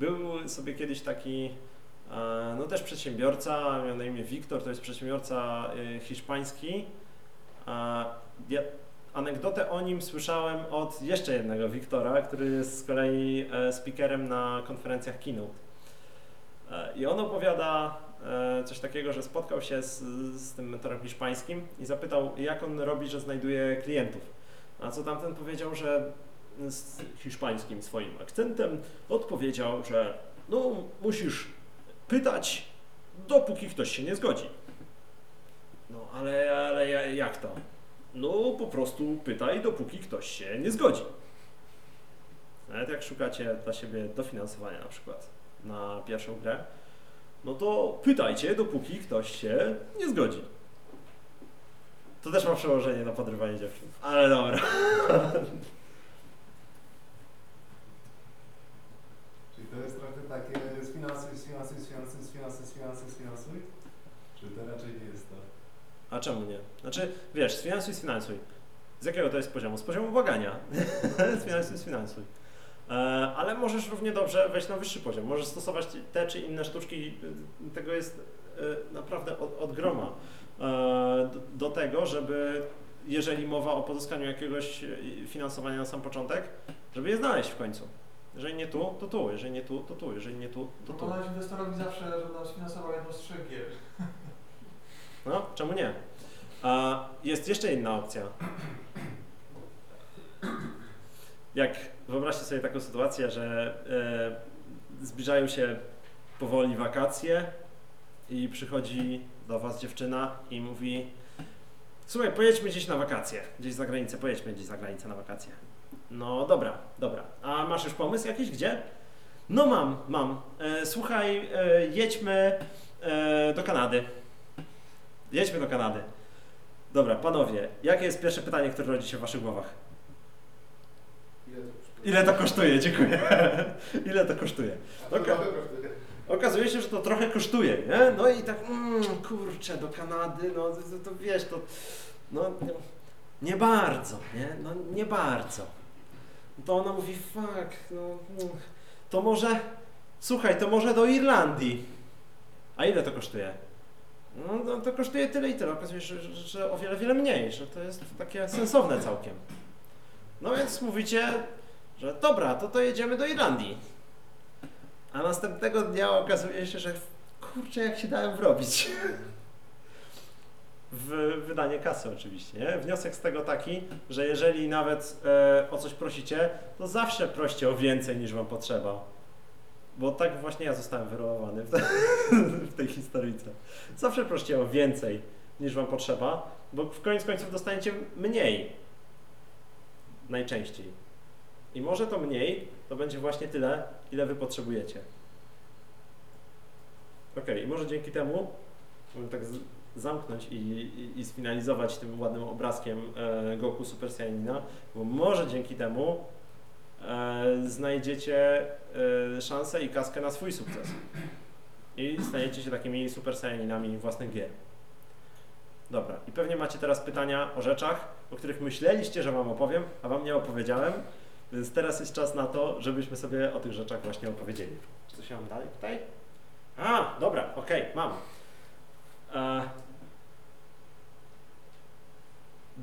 Był sobie kiedyś taki, e, no też przedsiębiorca, miał na imię Wiktor, to jest przedsiębiorca e, hiszpański. Ja anegdotę o nim słyszałem od jeszcze jednego Wiktora, który jest z kolei e, speakerem na konferencjach Keynote. E, I on opowiada e, coś takiego, że spotkał się z, z tym mentorem hiszpańskim i zapytał, jak on robi, że znajduje klientów. A co tamten powiedział, że z hiszpańskim swoim akcentem odpowiedział, że no musisz pytać, dopóki ktoś się nie zgodzi. No ale, ale ja- jak to? No po prostu pytaj, dopóki ktoś się nie zgodzi. Nawet jak szukacie dla siebie dofinansowania na przykład. na pierwszą grę, no to pytajcie, dopóki ktoś się nie zgodzi. To też ma przełożenie na podrywanie dziewczyn. Ale dobra. Czyli to jest trochę takie sfinansuj, sfinansuj, sfinansuj, sfinansuj, sfinansuj, sfinansuj? Czy to raczej nie jest to? A czemu nie? Znaczy, wiesz, sfinansuj, sfinansuj. Z jakiego to jest poziomu? Z poziomu błagania. sfinansuj, sfinansuj. E, ale możesz równie dobrze wejść na wyższy poziom. Możesz stosować te czy inne sztuczki. y, Tego jest y, naprawdę od, od groma. E, do, tego, żeby jeżeli mowa o pozyskaniu jakiegoś finansowania na sam początek, żeby je znaleźć w końcu. Jeżeli nie tu, to tu. Jeżeli nie tu, to tu. Jeżeli nie tu, to tu. Proponowałeś inwestorowi zawsze, żeby nam sfinansował jedną z trzech gier. No, czemu nie? A jest jeszcze inna opcja. Jak wyobraźcie sobie taką sytuację, że e, zbliżają się powoli wakacje i przychodzi do was dziewczyna i mówi Słuchaj, pojedźmy gdzieś na wakacje, gdzieś za granicę, pojedźmy gdzieś za granicę na wakacje. No dobra, dobra. A masz już pomysł jakiś, gdzie? No mam, mam. E, słuchaj, e, jedźmy e, do Kanady. Jedźmy do Kanady. Dobra, panowie, jakie jest pierwsze pytanie, które rodzi się w waszych głowach? Ile to kosztuje? Dziękuję. Ile to kosztuje? Oka-. Okazuje się, że to trochę kosztuje, nie? No i tak, mm, kurczę, do Kanady, no to, to wiesz, to no nie, nie bardzo, nie? No nie bardzo. To ona mówi, fuck, no mm, to może, słuchaj, to może do Irlandii. A ile to kosztuje? No, no to kosztuje tyle i tyle. Okazuje się, że, że, o wiele, wiele mniej, że to jest takie sensowne całkiem. No więc mówicie, że dobra, to to jedziemy do Irlandii. A następnego dnia okazuje się, że kurczę, jak się dałem wrobić. W wydanie kasy oczywiście. Nie? Wniosek z tego taki, że jeżeli nawet e, o coś prosicie, to zawsze proście o więcej niż wam potrzeba. Bo tak właśnie ja zostałem wyrolowany w, te, w tej historyjce. Zawsze proście o więcej niż wam potrzeba, bo w koniec końców dostaniecie mniej. Najczęściej. I może to mniej, to będzie właśnie tyle, ile wy potrzebujecie. Ok, i może dzięki temu, żeby tak zamknąć i, i, i sfinalizować tym ładnym obrazkiem e, Goku Super Saiyanina, bo może dzięki temu znajdziecie e, szansę i kaskę na swój sukces. I staniecie się takimi Super Saiyaninami własnych gier. Dobra, i pewnie macie teraz pytania o rzeczach, o których myśleliście, że Wam opowiem, a Wam nie opowiedziałem, więc teraz jest czas na to, żebyśmy sobie o tych rzeczach właśnie opowiedzieli. Czy coś mam dalej tutaj? A, dobra, okej, mam. E,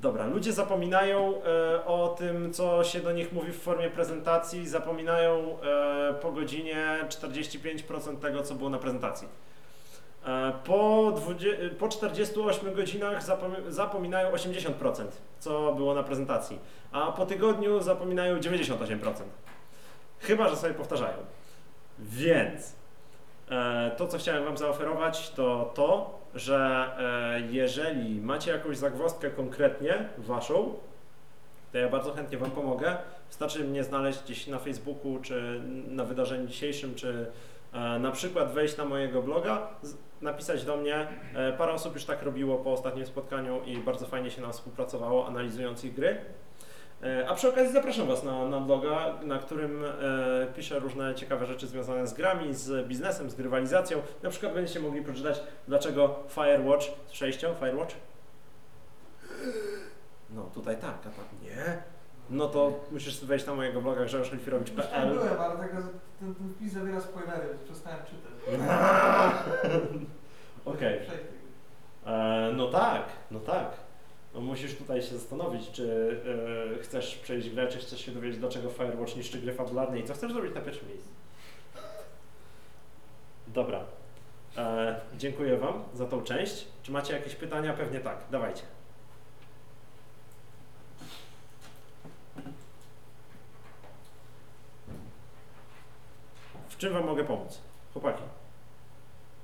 dobra, ludzie zapominają e, o tym, co się do nich mówi w formie prezentacji, zapominają e, po godzinie 45% tego, co było na prezentacji. E, Po, 20, po 48 godzinach zapom- zapominają 80%, co było na prezentacji, a po tygodniu zapominają 98%. Chyba, że sobie powtarzają. Więc e, to, co chciałem Wam zaoferować, to to, że e, jeżeli macie jakąś zagwozdkę konkretnie Waszą, to ja bardzo chętnie Wam pomogę. Wystarczy mnie znaleźć gdzieś na Facebooku, czy na wydarzeniu dzisiejszym, czy e, na przykład wejść na mojego bloga, napisać do mnie. E, parę osób już tak robiło po ostatnim spotkaniu i bardzo fajnie się nam współpracowało, analizując ich gry. E, A przy okazji zapraszam Was na, na bloga, na którym e, piszę różne ciekawe rzeczy związane z grami, z biznesem, z grywalizacją. Na przykład będziecie mogli przeczytać, dlaczego Firewatch, słyszeliście o Firewatch? No tutaj tak, a tam nie. No to musisz wejść na mojego bloga grzegorz.filfirowicz.pl byłem, ale tak, ten, ten wpis zawiera spoilery, więc przestałem czytać. Okej. E, no tak, no tak. No musisz tutaj się zastanowić, czy e, chcesz przejść grę, czy chcesz się dowiedzieć, dlaczego Firewatch niszczy gry fabularne i co chcesz zrobić na pierwszym miejscu. Dobra. E, dziękuję Wam za tą część. Czy macie jakieś pytania? Pewnie tak. Dawajcie. W czym Wam mogę pomóc? Chłopaki.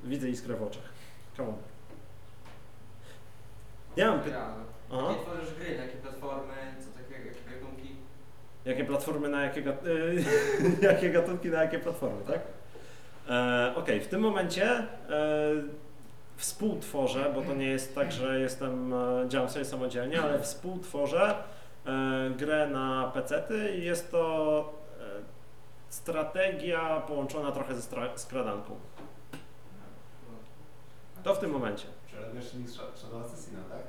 Widzę iskrę w oczach. Come on. Ja mam pytanie. Aha. Jakie tworzysz gry, na jakie platformy, co takiego, jakie gatunki? Jakie platformy na jakie, gat- y, jakie gatunki na jakie platformy, tak? E, Okej, w tym momencie e, współtworzę, bo to nie jest tak, że jestem, e, działam sobie samodzielnie, ale współtworzę e, grę na PC-ty i jest to e, strategia połączona trochę ze skradanką. To w tym momencie. Przerabiasz niż Shadow Assassina, tak?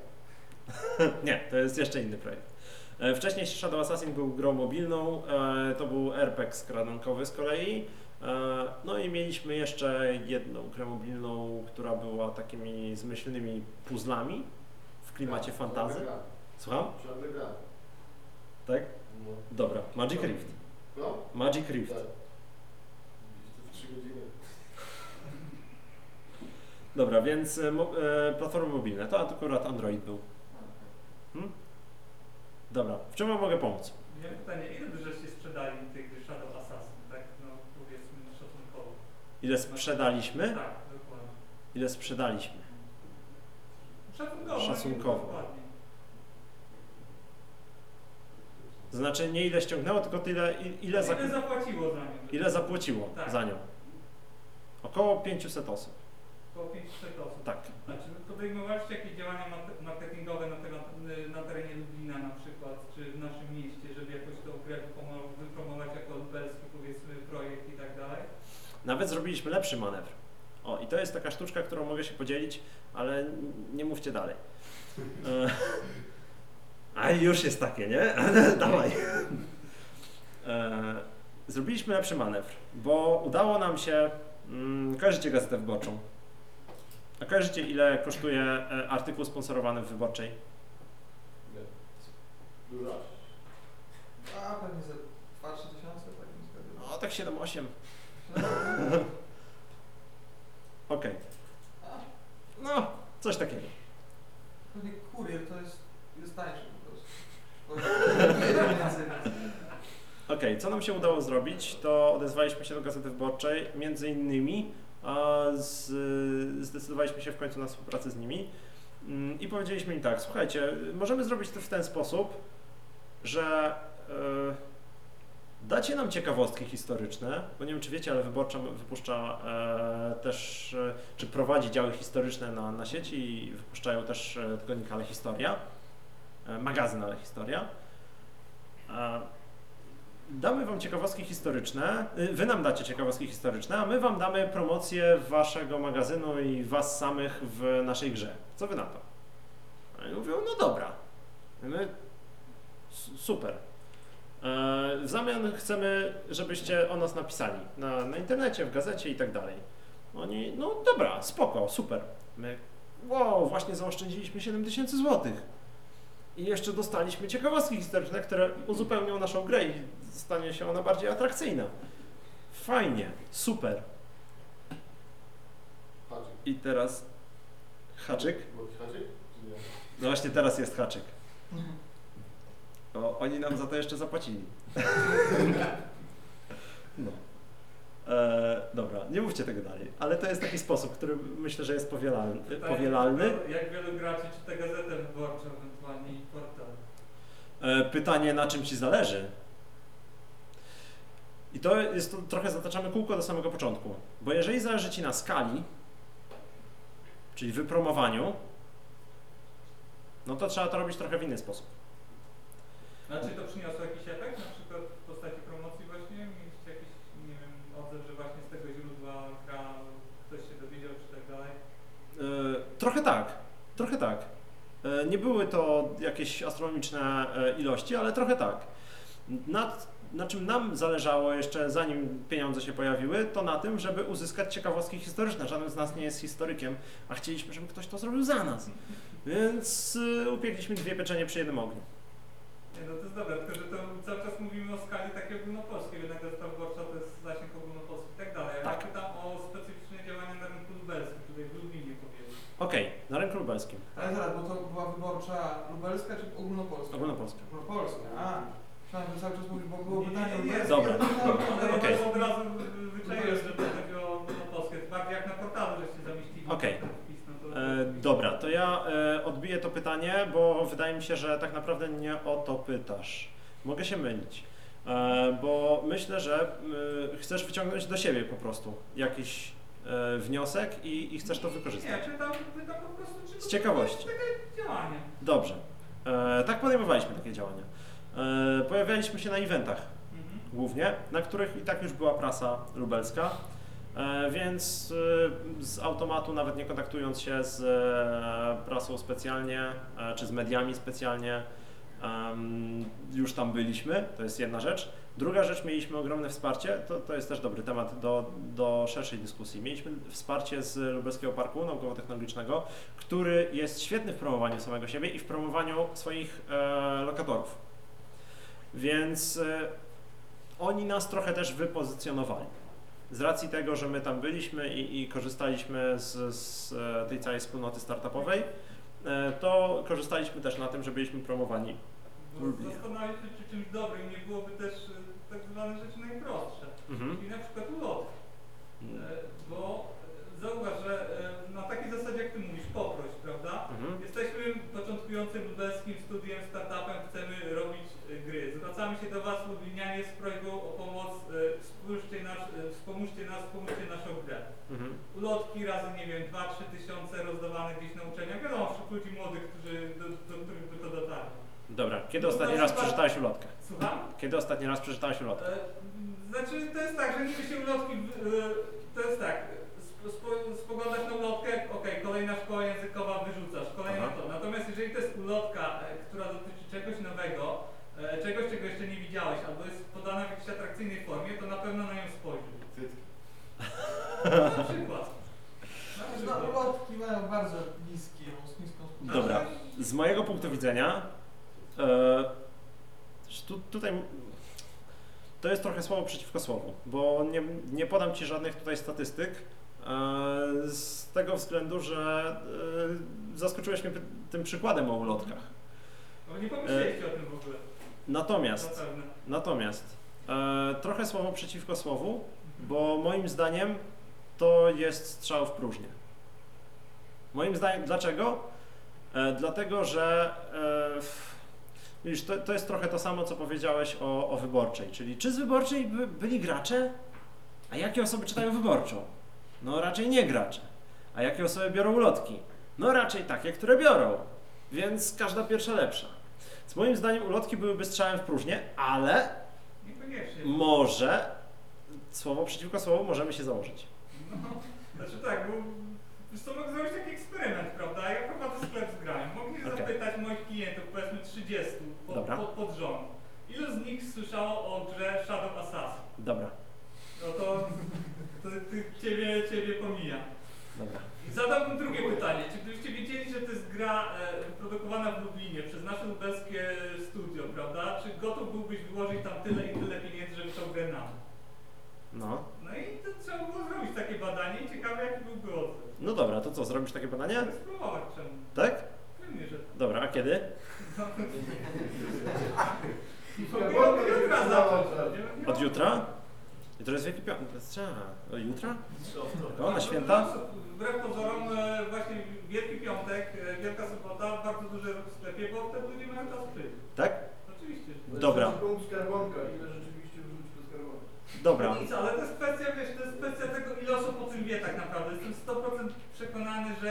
Nie, to jest jeszcze inny projekt. E, Wcześniej Shadow Assassin był grą mobilną, e, to był RPG skradankowy z kolei. E, No i mieliśmy jeszcze jedną grę mobilną, która była takimi zmyślnymi puzzlami w klimacie fantazy. Słucham? Gra. Tak? No. Dobra, Magic Rift. No? Magic Rift. Tak. W 3 godziny. Dobra, więc e, e, platformy mobilne, to akurat Android był. Hmm? Dobra, w czym wam mogę pomóc? Miałem pytanie, ile by żeście sprzedali gry Shadow Assassin, tak no powiedzmy szacunkowo? Ile sprzedaliśmy? Tak, dokładnie. Ile sprzedaliśmy? Szacunkowo. Szacunkowo. Znaczy nie ile ściągnęło, tylko tyle, i- ile, za, Ile zapłaciło za nią? ile zapłaciło Tak. za nią. Około 500 osób. Około 500 osób. Tak. A czy podejmowaliście jakieś działania marketingowe na, tego, na terenie Lublina na przykład, czy w naszym mieście, żeby jakoś tą grę wypomo- wypromować jako lubelski powiedzmy projekt i tak dalej? Nawet zrobiliśmy lepszy manewr. O, i to jest taka sztuczka, którą mogę się podzielić, ale nie mówcie dalej. E, A już jest takie, nie? Dawaj. E, Zrobiliśmy lepszy manewr, bo udało nam się. Mm, kojarzycie gazetę wyborczą? A kojarzycie, ile kosztuje e, artykuł sponsorowany w wyborczej? Duża? A pewnie ze 2-3 tysiące, tak mi zgadza. No, tak 7-8. Okej. No, coś takiego. Pewnie kurier to jest, jest tańszy po prostu. Bo. Okej, co nam się udało zrobić, to odezwaliśmy się do Gazety Wyborczej, między innymi a z, zdecydowaliśmy się w końcu na współpracę z nimi mm, i powiedzieliśmy im tak, słuchajcie, możemy zrobić to w ten sposób, że e, dacie nam ciekawostki historyczne, bo nie wiem czy wiecie, ale Wyborcza wypuszcza e, też, e, czy prowadzi działy historyczne na, na sieci i wypuszczają też e, tygodnik Ale Historia, e, magazyn Ale Historia. E, Damy Wam ciekawostki historyczne, y, Wy nam dacie ciekawostki historyczne, a my Wam damy promocję waszego magazynu i Was samych w naszej grze. Co Wy na to? Oni mówią, no dobra. I My, super. E, W zamian chcemy, żebyście o nas napisali na, na internecie, w gazecie i tak dalej. Oni, no dobra, spoko, super. My, wow, właśnie zaoszczędziliśmy 7 tysięcy złotych. I jeszcze dostaliśmy ciekawostki historyczne, które uzupełnią naszą grę i stanie się ona bardziej atrakcyjna. Fajnie, super. I teraz haczyk. No właśnie teraz jest haczyk. O, oni nam za to jeszcze zapłacili. No. E, dobra, nie mówcie tego dalej, ale to jest taki sposób, który myślę, że jest powielalny. Pytanie powielalny. Jak wielu graczy czyta gazetę wyborczą ewentualnie i portal? E, pytanie, na czym ci zależy? I to jest to, trochę zataczamy kółko do samego początku. Bo jeżeli zależy ci na skali, czyli wypromowaniu, no to trzeba to robić trochę w inny sposób. A czy to przyniosło jakiś efekt, na przykład w postaci promocji właśnie? Mieliście jakiś, nie wiem, odzew, że właśnie z tego źródła gra ktoś się dowiedział, czy tak dalej? E, trochę tak, trochę tak. E, nie były to jakieś astronomiczne e, ilości, ale trochę tak. Na, na czym nam zależało jeszcze zanim pieniądze się pojawiły, to na tym, żeby uzyskać ciekawostki historyczne. Żaden z nas nie jest historykiem, a chcieliśmy, żeby ktoś to zrobił za nas. Więc y, upiekliśmy dwie pieczenie przy jednym ogniu. Nie, no to jest dobre, tylko że to cały czas mówimy o skali takiej ogólnopolskiej, jednak gazeta wyborcza to jest zasięg ogólnopolski i tak dalej. Tak. ja pytam o specyficzne działania na rynku lubelskim, tutaj w Lublinie powiedzmy. Okej, na rynku lubelskim. Ale zaraz, bo to była wyborcza lubelska czy ogólnopolska? Ogólnopolska. Ogólnopolska, a. Myślałem, że cały czas mówisz, bo było pytanie o Nie, nie, lubelskie. Dobra, dobra, okay. od razu wy- wyczaiłem, że to chodzi o ogólnopolskie. To bardziej jak na portalu, żeście zamieścili Okej. ten wpis, no to... E, dobra, to ja e, odbiję to pytanie, bo wydaje mi się, że tak naprawdę nie o to pytasz. Mogę się mylić. E, bo myślę, że y, chcesz wyciągnąć do siebie po prostu jakiś e, wniosek i, i chcesz to wykorzystać. Nie, pytam, pytam po prostu, czy Z to ciekawości. jest takie działanie. Dobrze. E, tak podejmowaliśmy takie działania. E, pojawialiśmy się na eventach Mhm. głównie, na których i tak już była prasa lubelska, więc e, z automatu, nawet nie kontaktując się z e, prasą specjalnie, e, czy z mediami specjalnie, już tam byliśmy, to jest jedna rzecz. Druga rzecz, mieliśmy ogromne wsparcie, to, to jest też dobry temat do, do szerszej dyskusji. Mieliśmy wsparcie z Lubelskiego Parku Naukowo-Technologicznego, który jest świetny w promowaniu samego siebie i w promowaniu swoich e, lokatorów. Więc e, oni nas trochę też wypozycjonowali. Z racji tego, że my tam byliśmy i, i korzystaliśmy z, z e, tej całej wspólnoty startupowej, e, to korzystaliśmy też na tym, że byliśmy promowani. Lubię. Zastanawiać się, czy czymś dobrym nie byłoby też e, tak zwane rzeczy najprostsze. Mhm. Czyli na przykład ulotki. E, Bo zauważ, że na takiej zasadzie jak ty mówisz, poproś, prawda? Mhm. Jesteśmy początkującym lubelskim studiem, startupem, chcemy robić e, gry. Zwracamy się do Was, Lublinianie, z prośbą o pomoc. e, Wspójrzcie nas, e, wspomóżcie nas, wspomóżcie naszą grę. Mhm. Ulotki razy, nie wiem, 2-3 tysiące rozdawane gdzieś na uczelniach. Wiadomo, wśród ludzi młodych, którzy, do, do których by to dotarło. Dobra, kiedy No, ostatni na raz przykład- przeczytałeś ulotkę? Słucham? Kiedy ostatni raz przeczytałeś ulotkę? E, Znaczy, to jest tak, że niby się ulotki, to jest tak, sp- spo- spoglądasz na ulotkę, okej, kolejna szkoła językowa wyrzucasz, kolejna Aha. to. Natomiast jeżeli to jest ulotka, która dotyczy czegoś nowego, czegoś, czego jeszcze nie widziałeś, albo jest podana w jakiejś atrakcyjnej formie, to na pewno na nią spojrzysz. Na przykład. Na No, przykład. ulotki mają bardzo niskie, niską skuteczność. Dobra, z mojego punktu widzenia, e, tu, tutaj to jest trochę słowo przeciwko słowu, bo nie, nie podam Ci żadnych tutaj statystyk, e, z tego względu, że e, zaskoczyłeś mnie tym przykładem o ulotkach. No nie pomyśleliście o tym w ogóle. Natomiast, natomiast e, trochę słowo przeciwko słowu, bo moim zdaniem to jest strzał w próżnię. Moim zdaniem, dlaczego? E, dlatego, że e, w- widzisz, to, to jest trochę to samo, co powiedziałeś o, o wyborczej, czyli czy z wyborczej by, byli gracze? A jakie osoby czytają wyborczą? No raczej nie gracze. A jakie osoby biorą ulotki? No raczej takie, które biorą. Więc każda pierwsza lepsza. Z moim zdaniem ulotki byłyby strzałem w próżnię, ale może słowo przeciwko słowu możemy się założyć. No, znaczy tak, bo wiesz co, mogę zrobić taki eksperyment, prawda? Ja prowadzę sklep z grami. Mogę się Okej. zapytać moich klientów, powiedzmy 30 pod, Dobra. pod, pod rząd. Ilu z nich słyszało o grze Shadow Assassin? Dobra, No to, to ty, ciebie, ciebie pomija. dobra. Zadałbym drugie pytanie. Czy gdybyście wiedzieli, że to jest gra e, produkowana w Lublinie przez nasze lubelskie studio, prawda? Czy gotów byłbyś wyłożyć tam tyle i tyle pieniędzy, żeby tą grę nam? No. No i to trzeba było zrobić takie badanie i ciekawe jaki byłby odzew. No dobra, to co, zrobisz takie badanie? Spróbować czemu? Tak? Pewnie, że Dobra, a kiedy? no. Mogę od jutra zacząć. nie? Od jutra? Jutro jest Wielki Piątek. Od jutra? O, na święta? Wbrew pozorom e, właśnie Wielki Piątek, e, Wielka Sobota, bardzo duży ruch w sklepie, bo wtedy ludzie mają czas przyjść. Tak? Oczywiście. Dobra, skarbonka, ile rzeczywiście wrzucić do skarbonka. dobra. No nic, ale to jest kwestia, wiesz, to jest kwestia tego, ile osób o tym wie tak naprawdę. Jestem 100% przekonany, że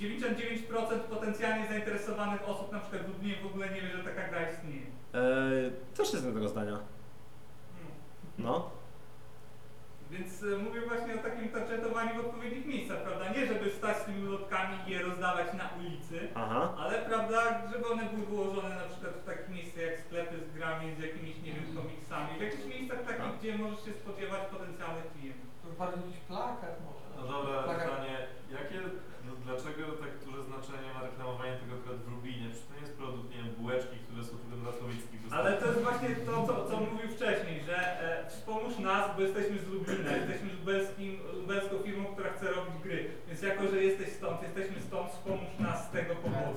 99% potencjalnie zainteresowanych osób na przykład w Lublinie w ogóle nie wie, że taka gra istnieje. Eee, też jestem tego zdania. Hmm. No. Więc e, mówię właśnie o takim targetowaniu w odpowiednich miejscach, prawda? Nie żeby stać z tymi ulotkami i je rozdawać na ulicy, Aha. ale prawda, żeby one były wyłożone na przykład w takich miejscach jak sklepy z grami, z jakimiś, nie wiem, komiksami, w jakichś miejscach takich, A. gdzie możesz się spodziewać potencjalnych klientów. To bardziej jakiś plakat może. No dobra, Plakat. pytanie, jakie, no dlaczego tak duże znaczenie ma reklamowanie tego akurat w Lublinie? Przecież to nie jest produkt, nie wiem, bułeczki, które są tylko dla słowickich Ale to jest właśnie to, co, co mówił wcześniej, że e, wspomóż nas, bo jesteśmy z Lublina, jesteśmy lubelskim, lubelską firmą, która chce robić gry. Więc jako, że jesteś stąd, jesteśmy stąd, wspomóż nas z tego powodu.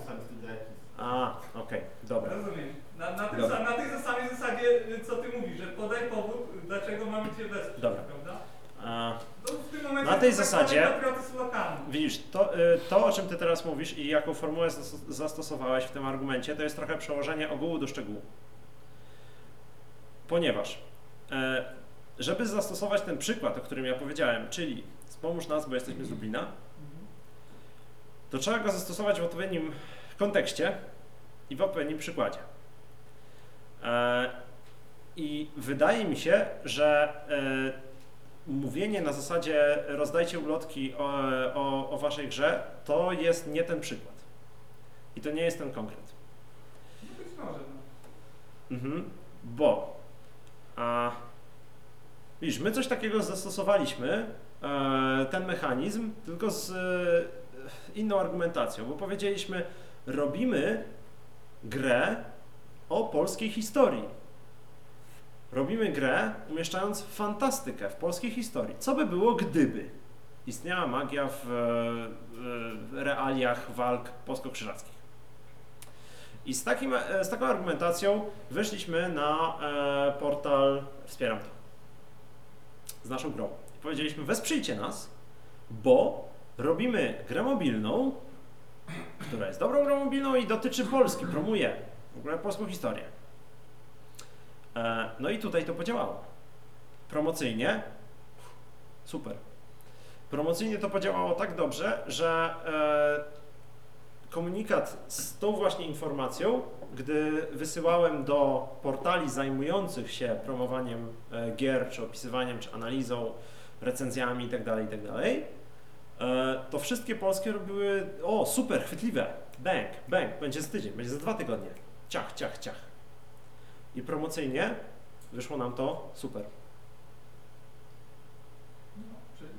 A, okej, dobra. Rozumiesz? Na, na, tym, Dobra. sa- na tej samej zasadzie, y, co ty mówisz, że podaj powód, dlaczego mamy cię wesprzeć, Dobra. prawda? A, To w tym momencie Na tej tak zasadzie- zwany patriotyzm lokalny. widzisz, to, y, to o czym ty teraz mówisz i jaką formułę zastos- zastosowałeś w tym argumencie, to jest trochę przełożenie ogółu do szczegółu. Ponieważ, e, żeby zastosować ten przykład, o którym ja powiedziałem, czyli wspomóż nas, bo jesteśmy z Lublina, to trzeba go zastosować w odpowiednim kontekście i w odpowiednim przykładzie. E, I wydaje mi się, że e, mówienie na zasadzie rozdajcie ulotki o, o, o waszej grze, to jest nie ten przykład. I to nie jest ten konkret. Być może. No. Mhm, bo a, widzisz, my coś takiego zastosowaliśmy, e, ten mechanizm, tylko z e, inną argumentacją, bo powiedzieliśmy, robimy grę o polskiej historii. Robimy grę umieszczając fantastykę w polskiej historii. Co by było, gdyby istniała magia w, e, w realiach walk polsko-krzyżackich? I z, takim, e, z taką argumentacją wyszliśmy na e, portal Wspieram to. Z naszą grą. I powiedzieliśmy, wesprzyjcie nas, bo robimy grę mobilną, która jest dobrą grą mobilną i dotyczy Polski, promuje w ogóle polską historię. E, no i tutaj to podziałało. Promocyjnie super. Promocyjnie to podziałało tak dobrze, że e, komunikat z tą właśnie informacją, gdy wysyłałem do portali zajmujących się promowaniem e, gier, czy opisywaniem, czy analizą, recenzjami itd., itd., e, to wszystkie polskie robiły, o super, chwytliwe, bang, bang, będzie za tydzień, będzie za dwa tygodnie, ciach, ciach, ciach. I promocyjnie wyszło nam to super. No, czyli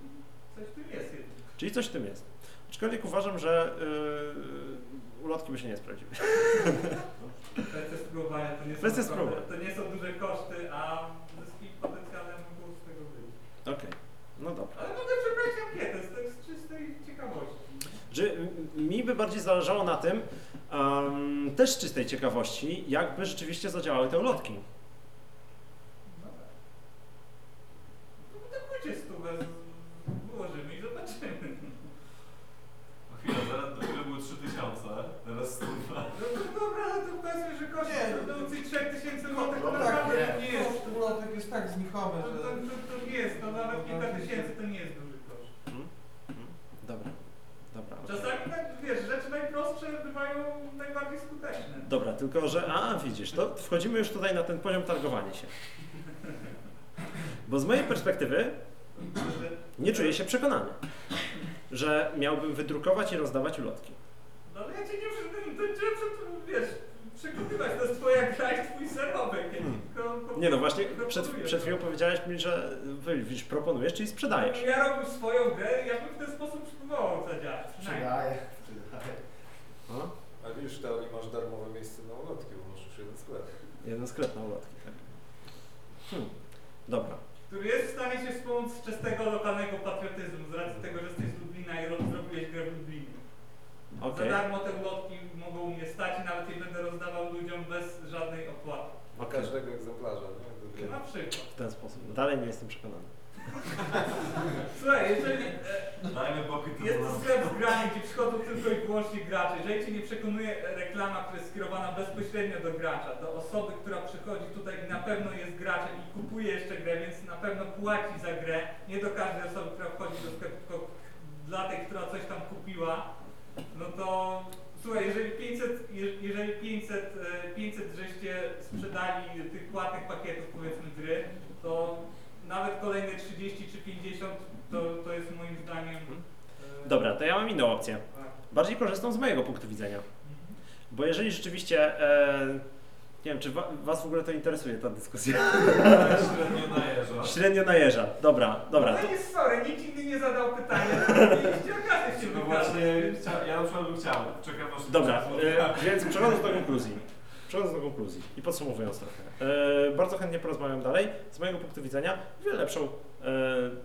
coś w tym jest. Czyli coś w tym jest. Aczkolwiek uważam, że yy, ulotki by się nie sprawdziły. Kwestia spróbowania to nie, są Kwestia spróbowania. to nie są duże koszty, a zyski potencjalne mogą z tego być. Okej, no dobra. Ale mogę przebrać ankietę z, tak z czystej ciekawości. Mi by bardziej zależało na tym, em, też z czystej ciekawości, jakby rzeczywiście zadziałały te ulotki. Dobra. No to pójdzie stówę, z- wyłożymy i zobaczymy. No chwila, zaraz do góry były 3000, teraz 100. No to dobra, ale to powiedzmy, że koszt Nie, produkcji 3000 No, złotych to no naprawdę tak, nie nie, jest. koszt ulotek jest tak znikomy, To, to, że... to, to nie jest, to nawet kilka tysięcy to nie jest duży koszt. Mhm. Mhm. Dobra, dobra. okej. Czasami tak, wiesz, rzeczy najprostsze bywają najbardziej skuteczne. Dobra, tylko że, a widzisz, to wchodzimy już tutaj na ten poziom targowania się. Bo z mojej perspektywy nie czuję się przekonany, że miałbym wydrukować i rozdawać ulotki. No ale ja cię nie przy to cię przy wiesz, przekonywać, to jest twoja gra i twój zarobek. Ja Hmm. tylko, tylko Nie no, właśnie przed, przed chwilą powiedziałeś mi, że wy- widzisz, proponujesz, czyli sprzedajesz. Ja robił swoją grę, ja bym w ten sposób spróbował zadziałać. przydaje. No, Ale widzisz, w teorii masz darmowe miejsce na ulotki, bo masz już jeden sklep. jeden sklep na ulotki, tak. Hmm. Dobra. Który jest w stanie się wspomóc z czystego lokalnego patriotyzmu, z racji tego, że jesteś z Lublina i zrobiłeś grę w Lublinie. Okej. Za darmo te ulotki mogą u mnie stać i nawet je będę rozdawał ludziom bez żadnej opłaty. Okej. każdego egzemplarza, nie? Na przykład. W ten sposób. Dalej nie jestem przekonany. Słuchaj, jeżeli e, Dajmy pokój jest to sklep z grami, gdzie przychodzą tylko i wyłącznie gracze, jeżeli Cię nie przekonuje reklama, która jest skierowana bezpośrednio do gracza, do osoby, która przychodzi tutaj i na pewno jest graczem i kupuje jeszcze grę, więc na pewno płaci za grę, nie do każdej osoby, która wchodzi do sklepu, tylko dla tej, która coś tam kupiła, no to słuchaj, jeżeli 500, je- jeżeli 500, e, 500 żeście sprzedali tych płatnych pakietów powiedzmy gry, to nawet kolejne 30 czy 50 to, to jest moim zdaniem. e, Dobra, to ja mam inną opcję. tak. Bardziej korzystam z mojego punktu widzenia. Mhm. Bo jeżeli rzeczywiście, e, nie wiem, czy wa, Was w ogóle to interesuje ta dyskusja? średnio najeżdża. Średnio najeża. Dobra, dobra. No To, nie sorry, nikt inny nie zadał pytania. Mieliście okazję się No właśnie, ja na przykład bym chciał. Czekam aż dobra, e, więc przechodząc do konkluzji. Przechodząc do konkluzji i podsumowując trochę. E, bardzo chętnie porozmawiam dalej. Z mojego punktu widzenia wiele lepszą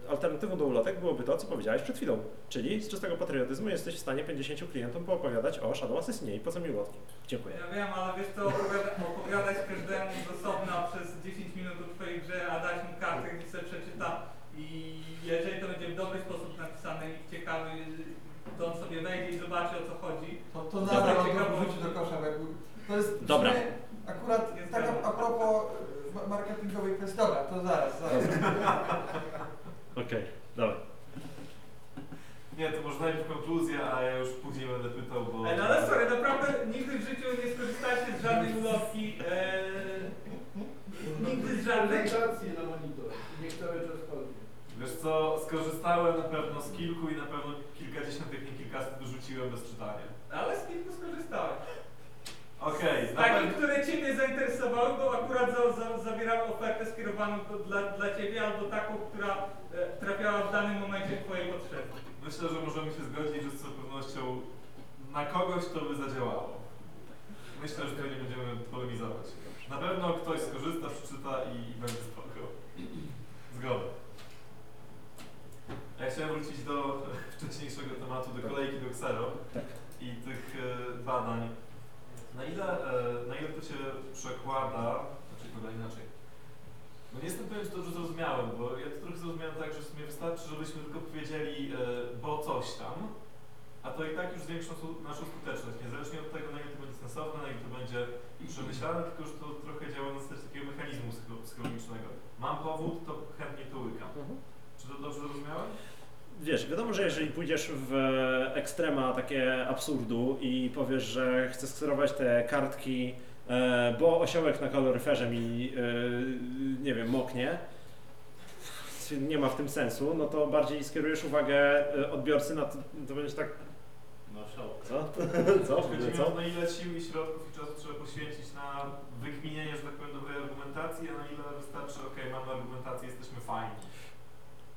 alternatywą do ulotek byłoby to, co powiedziałeś przed chwilą. Czyli z czystego patriotyzmu jesteś w stanie 50 klientom poopowiadać o Shadow Assassinie i po co mi ulotki. Dziękuję. Ja wiem, ale wiesz co, opowiada, opowiadać każdemu z osobna przez 10 minut o twojej grze, a dać mu kartę, gdzie sobie przeczyta i jeżeli to będzie w dobry sposób napisane i ciekawy, to on sobie wejdzie i zobaczy o co chodzi. To, to nadal to wrzuci do kosza, jakby... To jest Dobra. akurat Jest tak a, zgadzam. a propos e, ma- marketingowej Okej, dawaj. Nie, to może najpierw konkluzja, a ja już później będę pytał, bo... Ej, no ale sorry, naprawdę nigdy w życiu nie skorzystaliście z żadnej ulotki, eee, nigdy z żadnej... na monitor. Niech cały czas chodzi. Wiesz co, skorzystałem na pewno z kilku i na pewno kilkadziesiąt, jak nie kilkaset wyrzuciłem bez czytania. Ale z kilku skorzystałem. Okej, na takich, pewno- które Ciebie zainteresowały, bo akurat za, za, zawierały ofertę skierowaną do, dla, dla Ciebie albo taką, która e, trafiała w danym momencie w Twojej potrzeby. Myślę, że możemy się zgodzić, że z całą pewnością na kogoś to by zadziałało. Myślę, że tutaj nie będziemy polemizować. Na pewno ktoś skorzysta, przeczyta i, i będzie spoko. Zgoda. Ja chciałem wrócić do wcześniejszego tematu, do kolejki do Xero i tych e, badań. Na ile, e, na ile to się przekłada, znaczy chyba inaczej. No nie jestem pewien, czy dobrze zrozumiałem, bo ja to trochę zrozumiałem tak, że w sumie wystarczy, żebyśmy tylko powiedzieli, e, bo coś tam, a to i tak już zwiększa su- naszą skuteczność, niezależnie od tego, na ile to będzie sensowne, na ile to będzie przemyślane, tylko że to trochę działa na zasadzie takiego mechanizmu psycho- psychologicznego. Mam powód, to chętnie to łykam. Czy to dobrze zrozumiałem? Wiesz, wiadomo, że jeżeli pójdziesz w ekstrema takie absurdu i powiesz, że chcesz sterować te kartki, e, bo osiołek na kaloryferze mi, e, nie wiem, moknie, nie ma w tym sensu, no to bardziej skierujesz uwagę e, odbiorcy na to, to będzie tak... No Co? Co? Co? o to, na ile sił i środków i czasu trzeba poświęcić na wykminienie, że tak powiem, dobrej argumentacji, a na ile wystarczy, ok, mamy argumentację, jesteśmy fajni.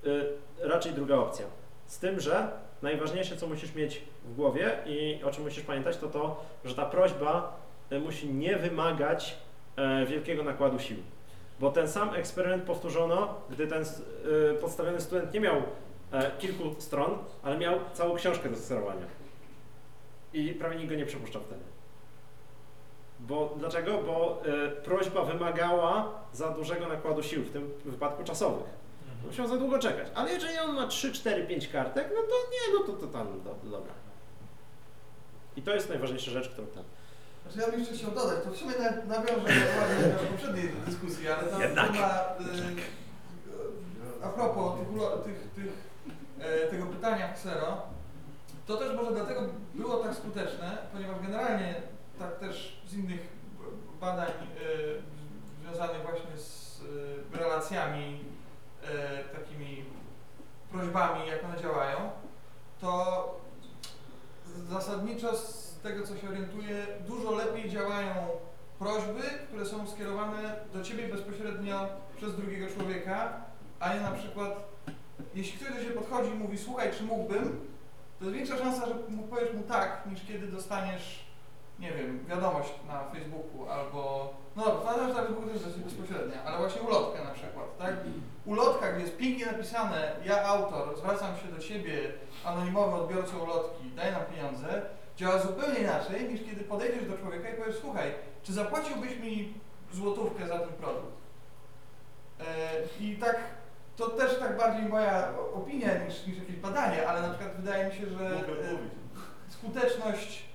Y, raczej druga opcja. Z tym, że najważniejsze, co musisz mieć w głowie i o czym musisz pamiętać, to to, że ta prośba y, musi nie wymagać e, wielkiego nakładu sił. Bo ten sam eksperyment powtórzono, gdy ten y, podstawiony student nie miał e, kilku stron, ale miał całą książkę do sterowania. I prawie nikt go nie przepuszczał wtedy. Bo dlaczego? Bo e, prośba wymagała za dużego nakładu sił, w tym wypadku czasowych. Musiał za długo czekać. Ale jeżeli on ma 3, 4, 5 kartek, no to nie, no to, to tam, do, dobra. I to jest najważniejsza rzecz, którą tam. Znaczy ja bym jeszcze chciał dodać, to w sumie na- nawiążę ładnie do poprzedniej dyskusji, ale tam Jednak. chyba, y, a propos tych, tych, tych, e, tego pytania Xero, to też może dlatego było tak skuteczne, ponieważ generalnie tak też z innych badań e, związanych właśnie z e, relacjami, takimi prośbami, jak one działają, to zasadniczo z tego, co się orientuję, dużo lepiej działają prośby, które są skierowane do Ciebie bezpośrednio przez drugiego człowieka, a nie na przykład, jeśli ktoś do Ciebie podchodzi i mówi, słuchaj, czy mógłbym, to jest większa szansa, że powiesz mu tak, niż kiedy dostaniesz, nie wiem, wiadomość na Facebooku albo, no dobra, wiadomość na Facebooku jest dosyć bezpośrednia, ale właśnie ulotkę na przykład, tak? Ulotka, gdzie jest pięknie napisane, ja autor, zwracam się do Ciebie, anonimowy odbiorca ulotki, daj nam pieniądze, działa zupełnie inaczej, niż kiedy podejdziesz do człowieka i powiesz, słuchaj, czy zapłaciłbyś mi złotówkę za ten produkt? E, I tak, to też tak bardziej moja opinia niż, niż jakieś badanie, ale na przykład wydaje mi się, że e, skuteczność,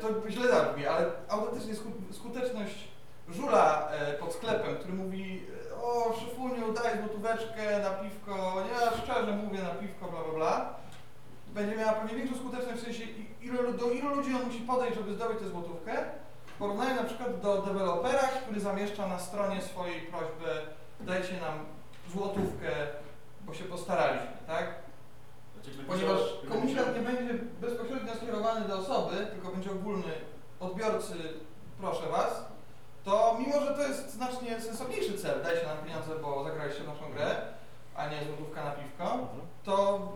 to źle zabrzmi, ale autentycznie sku- skuteczność żula e, pod sklepem, który mówi o szefuniu, daj złotóweczkę na piwko, nie, szczerze mówię na piwko, bla bla bla, będzie miała pewnie większą skuteczność w sensie do ilu ludzi on musi podejść, żeby zdobyć tę złotówkę, w porównaniu na przykład do dewelopera, który zamieszcza na stronie swojej prośbę dajcie nam złotówkę, bo się postaraliśmy, tak? Ponieważ komunikat nie będzie bezpośrednio skierowany do osoby, tylko będzie ogólny odbiorcy, proszę Was, to mimo, że to jest znacznie sensowniejszy cel, dajcie nam pieniądze, bo zagraliście w naszą grę, a nie złotówka na piwko, to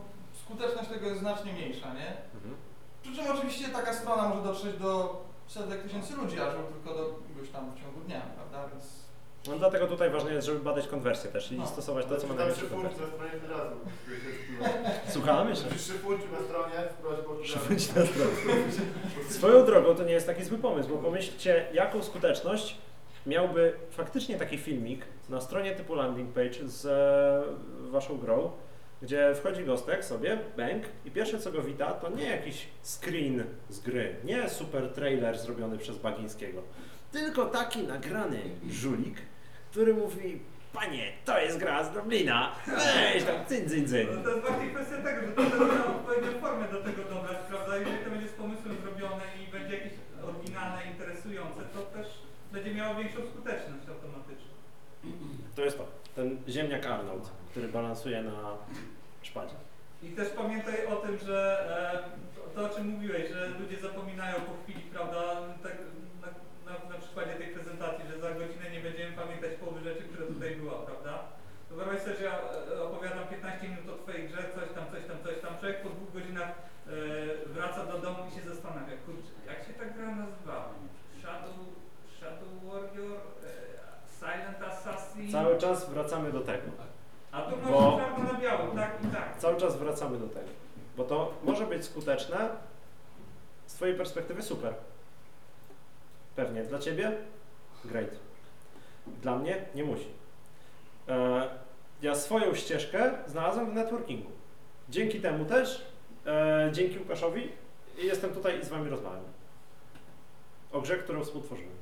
skuteczność tego jest znacznie mniejsza, nie? Przy czym oczywiście taka strona może dotrzeć do setek tysięcy ludzi, aż tylko do iluś tam w ciągu dnia, prawda? Więc No dlatego tutaj ważne jest, żeby badać konwersję też i No. stosować to, co ma Tam największą trzy punkty konwersję. na stronie wyrazu. Słucham jeszcze? Trzy punkty na stronie z prośbą Przychodź na stronę. Swoją drogą to nie jest taki zły pomysł, bo pomyślcie, jaką skuteczność miałby faktycznie taki filmik na stronie typu landing page z e, waszą grą, gdzie wchodzi gostek sobie, bank i pierwsze co go wita to nie jakiś screen z gry, nie super trailer zrobiony przez Bagińskiego, tylko taki nagrany żulik, który mówi panie, to jest gra z Dublina, weź tam cyń, cyń, cyń. No to jest właśnie kwestia tego, że to trzeba odpowiednią formę do tego dobrać, prawda? Jeżeli to będzie z pomysłem zrobione i będzie jakieś oryginalne, interesujące, to też będzie miało większą skuteczność automatycznie. To jest to, ten ziemniak Arnold, który balansuje na szpadzie. I też pamiętaj o tym, że e, to, to o czym mówiłeś, że ludzie zapominają po chwili, prawda, tak przykładzie tej prezentacji, że za godzinę nie będziemy pamiętać połowy rzeczy, które tutaj była, prawda? Wyobraź sobie, że ja e, opowiadam 15 minut o twojej grze, coś tam, coś tam, coś tam. Człowiek po dwóch godzinach e, wraca do domu i się zastanawia, kurczę, jak się ta gra nazywa? Shadow, Shadow Warrior, e, Silent Assassin? Cały czas wracamy do tego. A tu Bo- masz czarno na biało, tak i tak. Cały czas wracamy do tego. Bo to może być skuteczne z Twojej perspektywy super. Pewnie. Dla Ciebie? Great. Dla mnie nie musi. E, ja swoją ścieżkę znalazłem w networkingu. Dzięki temu też, e, dzięki Łukaszowi, jestem tutaj i z Wami rozmawiam. O grze, którą współtworzyłem.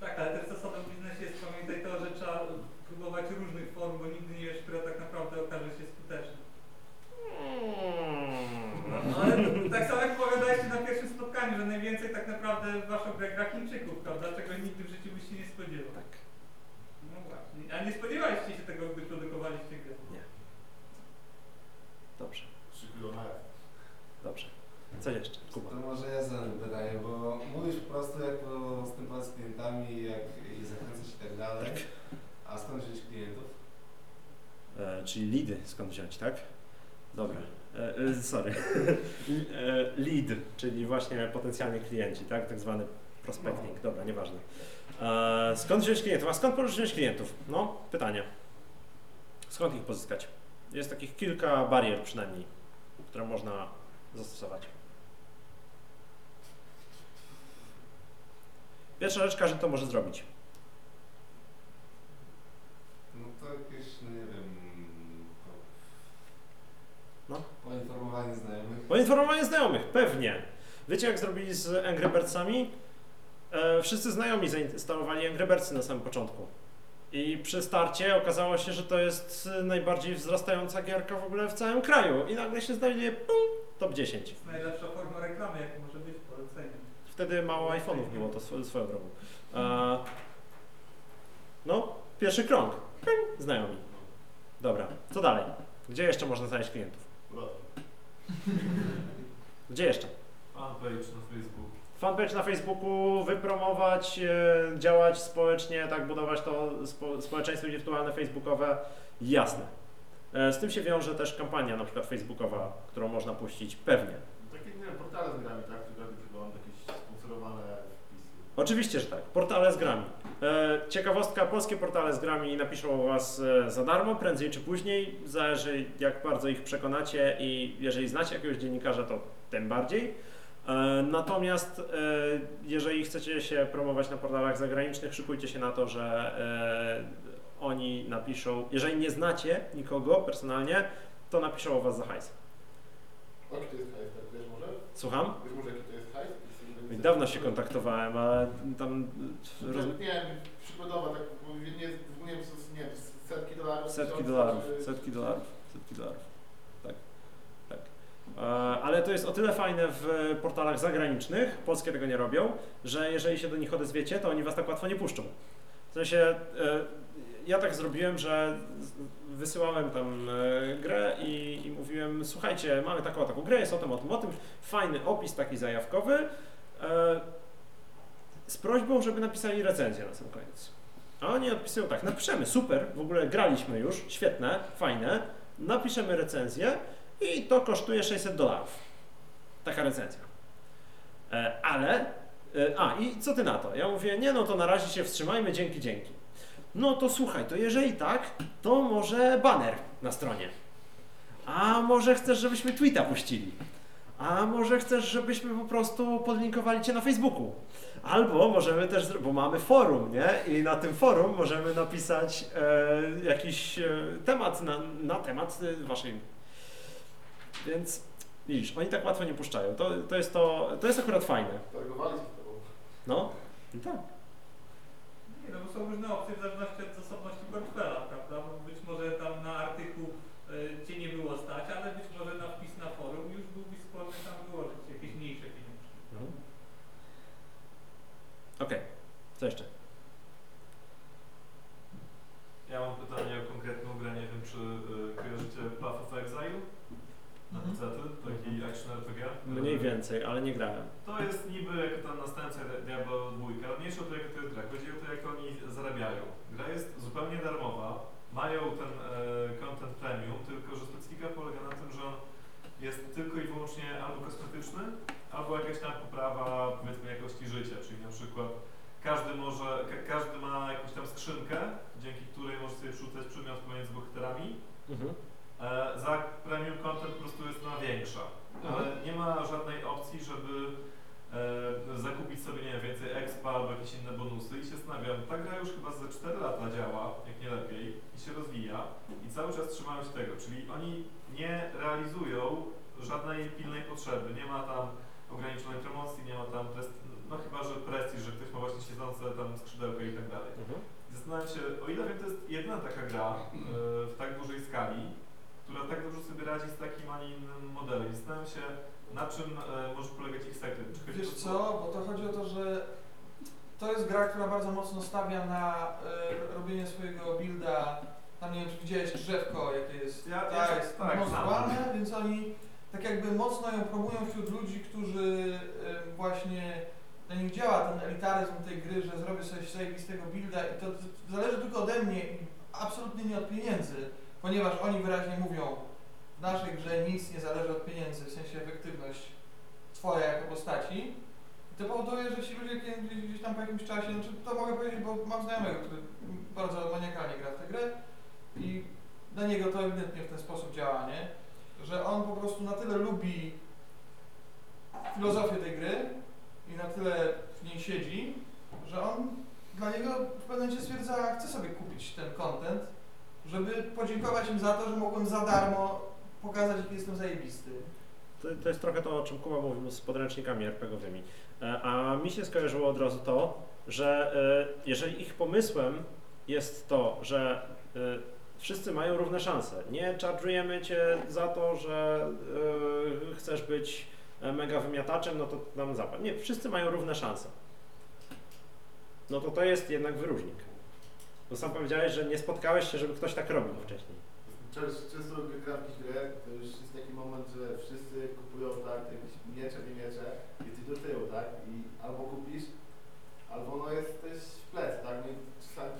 Tak, ale też zasadą w biznesie jest pamiętaj to, że trzeba próbować różnych form, bo nigdy nie wiesz, która tak naprawdę okaże się skuteczna. No, ale tak samo jak powiadaliście na pierwszym spotkaniu, że najwięcej tak naprawdę w waszą grę gra Chińczyków, prawda? Czego nigdy w życiu byś się nie spodziewał. Tak. No właśnie. A nie spodziewaliście się tego, gdy produkowaliście grę? Nie. Dobrze, na dobrze. Co jeszcze? Kuba. To może ja zadam pytanie, bo mówisz po prostu jak postępować z klientami, jak ich zachęcać i tak dalej. A skąd wziąć klientów? E, czyli lidy skąd wziąć, tak? Dobra. E, e, sorry. e, lead, czyli właśnie potencjalni klienci, tak? Tak zwany prospecting. Dobra, nieważne. E, skąd wziąć klientów? A skąd wziąć klientów? No, pytanie. Skąd ich pozyskać? Jest takich kilka barier przynajmniej, które można zastosować. Pierwsza rzecz, każdy to może zrobić. No to jakieś, no nie wiem, No. poinformowanie znajomych. Poinformowanie znajomych, pewnie. Wiecie jak zrobili z Angry Birdsami? E, wszyscy znajomi zainstalowali Angry na samym początku. I przy starcie okazało się, że to jest najbardziej wzrastająca gierka w ogóle w całym kraju. I nagle się znajdzie pum, top 10. To jest najlepsza forma reklamy, jak może być polecenie. Wtedy mało iPhone'ów było, to swo- swoją drogą. E, no, pierwszy krąg. Ping, Znajomi. Dobra, co dalej? Gdzie jeszcze można znaleźć klientów? Gdzie jeszcze? Fanpage na Facebooku. Fanpage na Facebooku, wypromować, e, działać społecznie, tak budować to spo, społeczeństwo wirtualne facebookowe, jasne. E, Z tym się wiąże też kampania na przykład facebookowa, którą można puścić, pewnie. Takie, nie wiem, portale z grami, tak? Które wyglądają jakieś sponsorowane wpisy. Oczywiście, że tak. Portale z grami. E, ciekawostka, polskie portale z grami napiszą o Was za darmo, prędzej czy później. Zależy jak bardzo ich przekonacie i jeżeli znacie jakiegoś dziennikarza, to tym bardziej. E, natomiast e, jeżeli chcecie się promować na portalach zagranicznych, szykujcie się na to, że e, oni napiszą, jeżeli nie znacie nikogo personalnie, to napiszą o Was za hajs. Jaki to jest hajs, tak wiesz może? Słucham? Wiesz może jaki to jest hajs? Dawno się kontaktowałem, ale tam... roz- Nie wiem, przykładowo, tak, nie, nie, nie, nie setki dolarów. Setki dolarów, setki dolarów, setki dolarów. E, Ale to jest o tyle fajne w portalach zagranicznych, polskie tego nie robią, że jeżeli się do nich odezwiecie, to oni was tak łatwo nie puszczą. W sensie, e, ja tak zrobiłem, że wysyłałem tam e, grę i, i mówiłem, słuchajcie, mamy taką, taką grę, jest o tym, o tym, o tym, fajny opis taki zajawkowy, z prośbą, żeby napisali recenzję na sam koniec. A oni odpisują tak, napiszemy, super, w ogóle graliśmy już, świetne, fajne, napiszemy recenzję i to kosztuje 600 dolarów. Taka recenzja. E, ale, e, a i co ty na to? Ja mówię, nie no to na razie się wstrzymajmy, dzięki, dzięki. No to słuchaj, to jeżeli tak, to może banner na stronie. A może chcesz, żebyśmy tweeta puścili? A może chcesz, żebyśmy po prostu podlinkowali cię na Facebooku? Albo możemy też, bo mamy forum, nie? I na tym forum możemy napisać e, jakiś e, temat na, na temat e, waszej. Więc widzisz, oni tak łatwo nie puszczają. To, to, jest, to, to jest akurat fajne. Targowali z tobą. No, i tak. Nie, no bo są różne opcje w zależności od zasobności portfela, prawda? Bo być może tam na artykuł y, cię nie było stać, ale być może na wpis na forum już byłbyś skłonny tam wyłożyć jakieś mniejsze pieniądze. Mhm. Okej, co jeszcze? Ja mam pytanie o konkretną grę, nie wiem czy y, kojarzycie Path of Exile? Na Mhm. PC, taki action RPG. Mniej więcej, ale nie grałem. To jest niby jako ta następca Diablo 2, ale mniejsza o to jaka to jest gra. Chodzi o to jak oni zarabiają. Gra jest zupełnie darmowa, mają ten e, content premium, tylko że specyfika polega na tym, że on jest tylko i wyłącznie albo kosmetyczny, albo jakaś tam poprawa powiedzmy jakości życia, czyli na przykład każdy może, ka każdy ma jakąś tam skrzynkę, dzięki której może sobie przerzucać przedmiot pomiędzy bohaterami. Mhm. E, za premium content po prostu jest ona większa, ale nie ma żadnej opcji, żeby e, zakupić sobie nie wiem, więcej expa albo jakieś inne bonusy. I się zastanawiam, ta gra już chyba ze 4 lata działa, jak nie lepiej, i się rozwija. I cały czas trzymają się tego, czyli oni nie realizują żadnej pilnej potrzeby, nie ma tam ograniczonej promocji, nie ma tam, no chyba, że prestiż, że ktoś ma właśnie siedzące tam skrzydełka i tak dalej. Mhm. Zastanawiam się, o ile wiem, to jest jedna taka gra e, w tak dużej skali, która tak dobrze sobie radzi z takim, a nie innym modelem. Zastanawiam się, na czym e, może polegać ich sekret. Czy chodzi Wiesz o co, bo to chodzi o to, że to jest gra, która bardzo mocno stawia na e, robienie swojego builda. Tam nie wiem, czy widziałeś drzewko, jakie jest. Ja- ta ja- jest tak, monstrualne, znam. więc oni tak jakby mocno ją promują wśród ludzi, którzy e, właśnie na nich działa ten elitaryzm tej gry, że zrobię sobie zajebistego builda i to, to zależy tylko ode mnie i absolutnie nie od pieniędzy, ponieważ oni wyraźnie mówią, w naszej grze nic nie zależy od pieniędzy, w sensie efektywność twoja jako postaci. I to powoduje, że ci ludzie gdzieś tam po jakimś czasie, znaczy to mogę powiedzieć, bo mam znajomego, który bardzo maniakalnie gra w tę grę i dla niego to ewidentnie w ten sposób działa, nie? Że on po prostu na tyle lubi filozofię tej gry i na tyle w niej siedzi, że on dla niego w pewnym momencie stwierdza, chcę sobie kupić ten content, żeby podziękować im za to, że mogłem za darmo pokazać, jaki jestem zajebisty. To, to jest trochę to, o czym Kuba mówił z podręcznikami RPGowymi. E, A mi się skojarzyło od razu to, że e, jeżeli ich pomysłem jest to, że e, wszyscy mają równe szanse, nie charge'ujemy cię za to, że chcesz być mega wymiataczem, no to nam zapłać. Nie, wszyscy mają równe szanse. No to to jest jednak wyróżnik. Bo sam powiedziałeś, że nie spotkałeś się, żeby ktoś tak robił wcześniej. Często, gdy gram w grę, to już jest taki moment, że wszyscy kupują tak, jakieś miecze, nie miecze i ty do tyłu, tak? I albo kupisz, albo no jesteś w plec, tak? No i czasami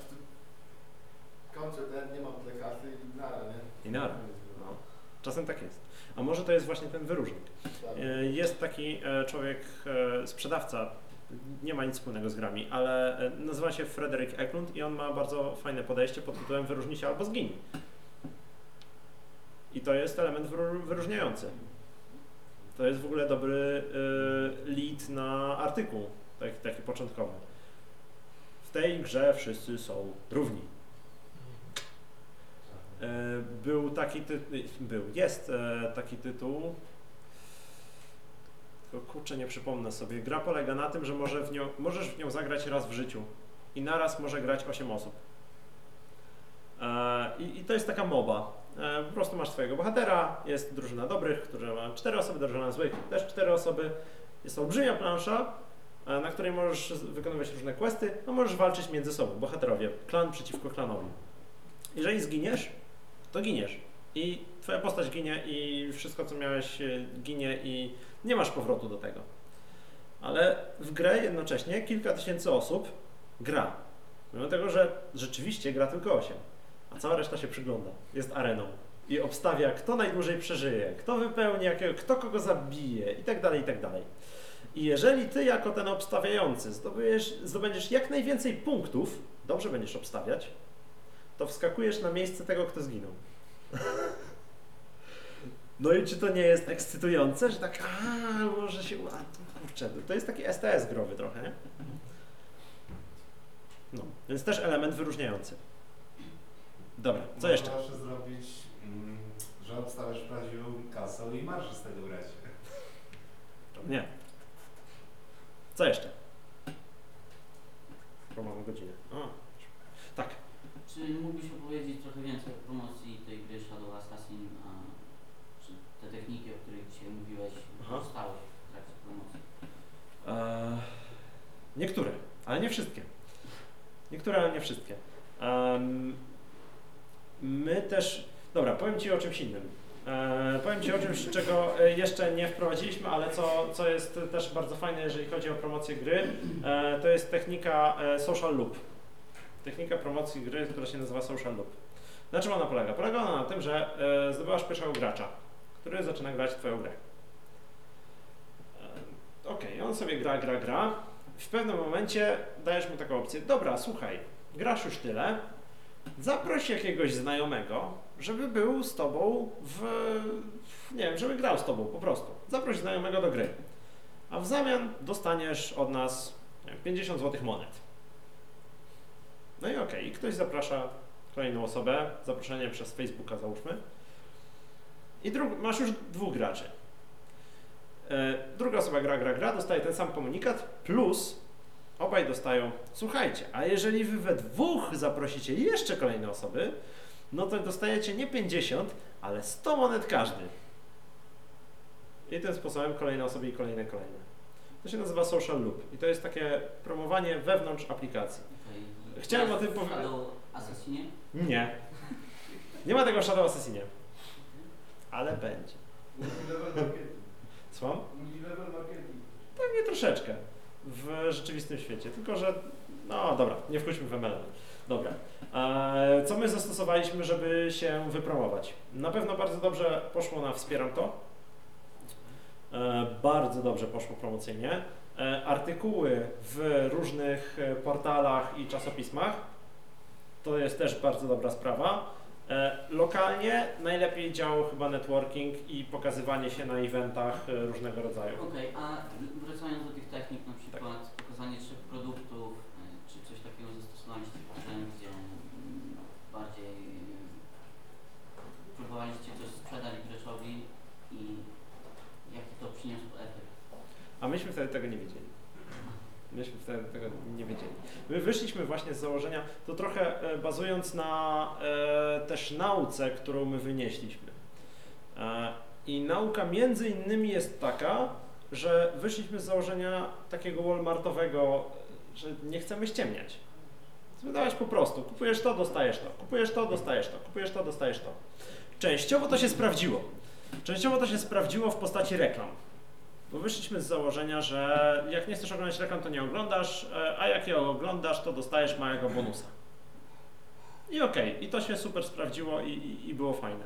kończę ten, nie mam tyle kasy i nara, nie? I nara. No. Czasem tak jest. A może to jest właśnie ten wyróżnik. Tak. E, Jest taki e, człowiek, e, sprzedawca, nie ma nic wspólnego z grami, ale e, nazywa się Frederick Eklund i on ma bardzo fajne podejście pod tytułem wyróżnij się albo zgiń. I to jest element wyróżniający. To jest w ogóle dobry e, lead na artykuł, taki, taki początkowy. W tej grze wszyscy są równi. E, Był taki tytuł, był, jest taki tytuł, tylko kurczę nie przypomnę sobie. Gra polega na tym, że może w nią, możesz w nią zagrać raz w życiu i naraz może grać 8 osób. E, i, I to jest taka moba. E, po prostu masz swojego bohatera, jest drużyna dobrych, która ma 4 osoby, drużyna złych, też 4 osoby. Jest olbrzymia plansza, e, na której możesz wykonywać różne questy, a możesz walczyć między sobą, bohaterowie, klan przeciwko klanowi. Jeżeli zginiesz, to giniesz. I twoja postać ginie i wszystko co miałeś e, ginie i nie masz powrotu do tego. Ale w grę jednocześnie kilka tysięcy osób gra. Mimo tego, że rzeczywiście gra tylko 8, a cała reszta się przygląda. Jest areną i obstawia, kto najdłużej przeżyje, kto wypełni jakiego, kto kogo zabije i tak dalej, i tak dalej. I jeżeli ty jako ten obstawiający zdobędziesz, zdobędziesz jak najwięcej punktów, dobrze będziesz obstawiać, to wskakujesz na miejsce tego, kto zginął. No i czy to nie jest ekscytujące, że tak, a może się uda, kurczę, to jest taki STS growy trochę, nie? No, więc też element wyróżniający. Dobra, co jeszcze? Można jeszcze zrobić, mm, że obstawiasz prawdziwą kasę i marsz z tego grać. Nie. Co jeszcze? Bo mamy godzinę. O, Czy mógłbyś opowiedzieć trochę więcej o promocji tej gry Shadow Assassin, a czy te techniki, o których dzisiaj mówiłeś, Aha. wykorzystałeś w trakcie promocji? Eee, niektóre, ale nie wszystkie. Niektóre, ale nie wszystkie. Em, my też. Dobra, powiem Ci o czymś innym. E, powiem Ci o czymś, czego jeszcze nie wprowadziliśmy, ale co, co jest też bardzo fajne, jeżeli chodzi o promocję gry. E, to jest technika e, social loop. Technika promocji gry, która się nazywa social loop. Na czym ona polega? Polega ona na tym, że e, zdobywasz pierwszego gracza, który zaczyna grać Twoją grę. E, Okej, on sobie gra, gra, gra. W pewnym momencie dajesz mu taką opcję, dobra, słuchaj, grasz już tyle, zaproś jakiegoś znajomego, żeby był z tobą w, w, nie wiem, żeby grał z tobą po prostu. Zaproś znajomego do gry. A w zamian dostaniesz od nas nie wiem, 50 zł monet. No i okej, i ktoś zaprasza kolejną osobę, zaproszenie przez Facebooka załóżmy. I masz już dwóch graczy. E, druga osoba gra, gra, gra, dostaje ten sam komunikat, plus obaj dostają, słuchajcie, a jeżeli wy we dwóch zaprosicie jeszcze kolejne osoby, no to dostajecie nie 50, ale 100 monet każdy. I tym sposobem kolejne osoby i kolejne, kolejne. To się nazywa social loop i to jest takie promowanie wewnątrz aplikacji. Chciałem o tym w powiedzieć. Shadow Assassinie? Nie. Nie ma tego w Shadow Assassinie. Ale będzie. Słucham? Multilevel marketing. Pewnie troszeczkę w rzeczywistym świecie, tylko że no dobra, nie wchodźmy w MLM. Dobra. E, co my zastosowaliśmy, żeby się wypromować? Na pewno bardzo dobrze poszło na Wspieram to. E, bardzo dobrze poszło promocyjnie. E, artykuły w różnych portalach i czasopismach. To jest też bardzo dobra sprawa. E, Lokalnie najlepiej działał chyba networking i pokazywanie się na eventach e, różnego rodzaju. Okej, a wracając do tych technik, na przykład pokazanie trzech produktów, e, czy coś takiego zastosowaliście gdzie bardziej próbowaliście coś sprzedać graczowi i jaki to przyniosło efekt? A myśmy wtedy tego nie wiedzieli. Myśmy wtedy tego nie wiedzieli. My wyszliśmy właśnie z założenia, to trochę e, bazując na e, też nauce, którą my wynieśliśmy. E, I nauka między innymi jest taka, że wyszliśmy z założenia takiego walmartowego, że nie chcemy ściemniać. Wydawać po prostu. Kupujesz to, dostajesz to. Kupujesz to, dostajesz to. Kupujesz to, dostajesz to. Częściowo to się sprawdziło. Częściowo to się sprawdziło w postaci reklam. Bo wyszliśmy z założenia, że jak nie chcesz oglądać reklam, to nie oglądasz, e, a jak je oglądasz, to dostajesz małego bonusa. I okej, i to się super sprawdziło i, i, i było fajne.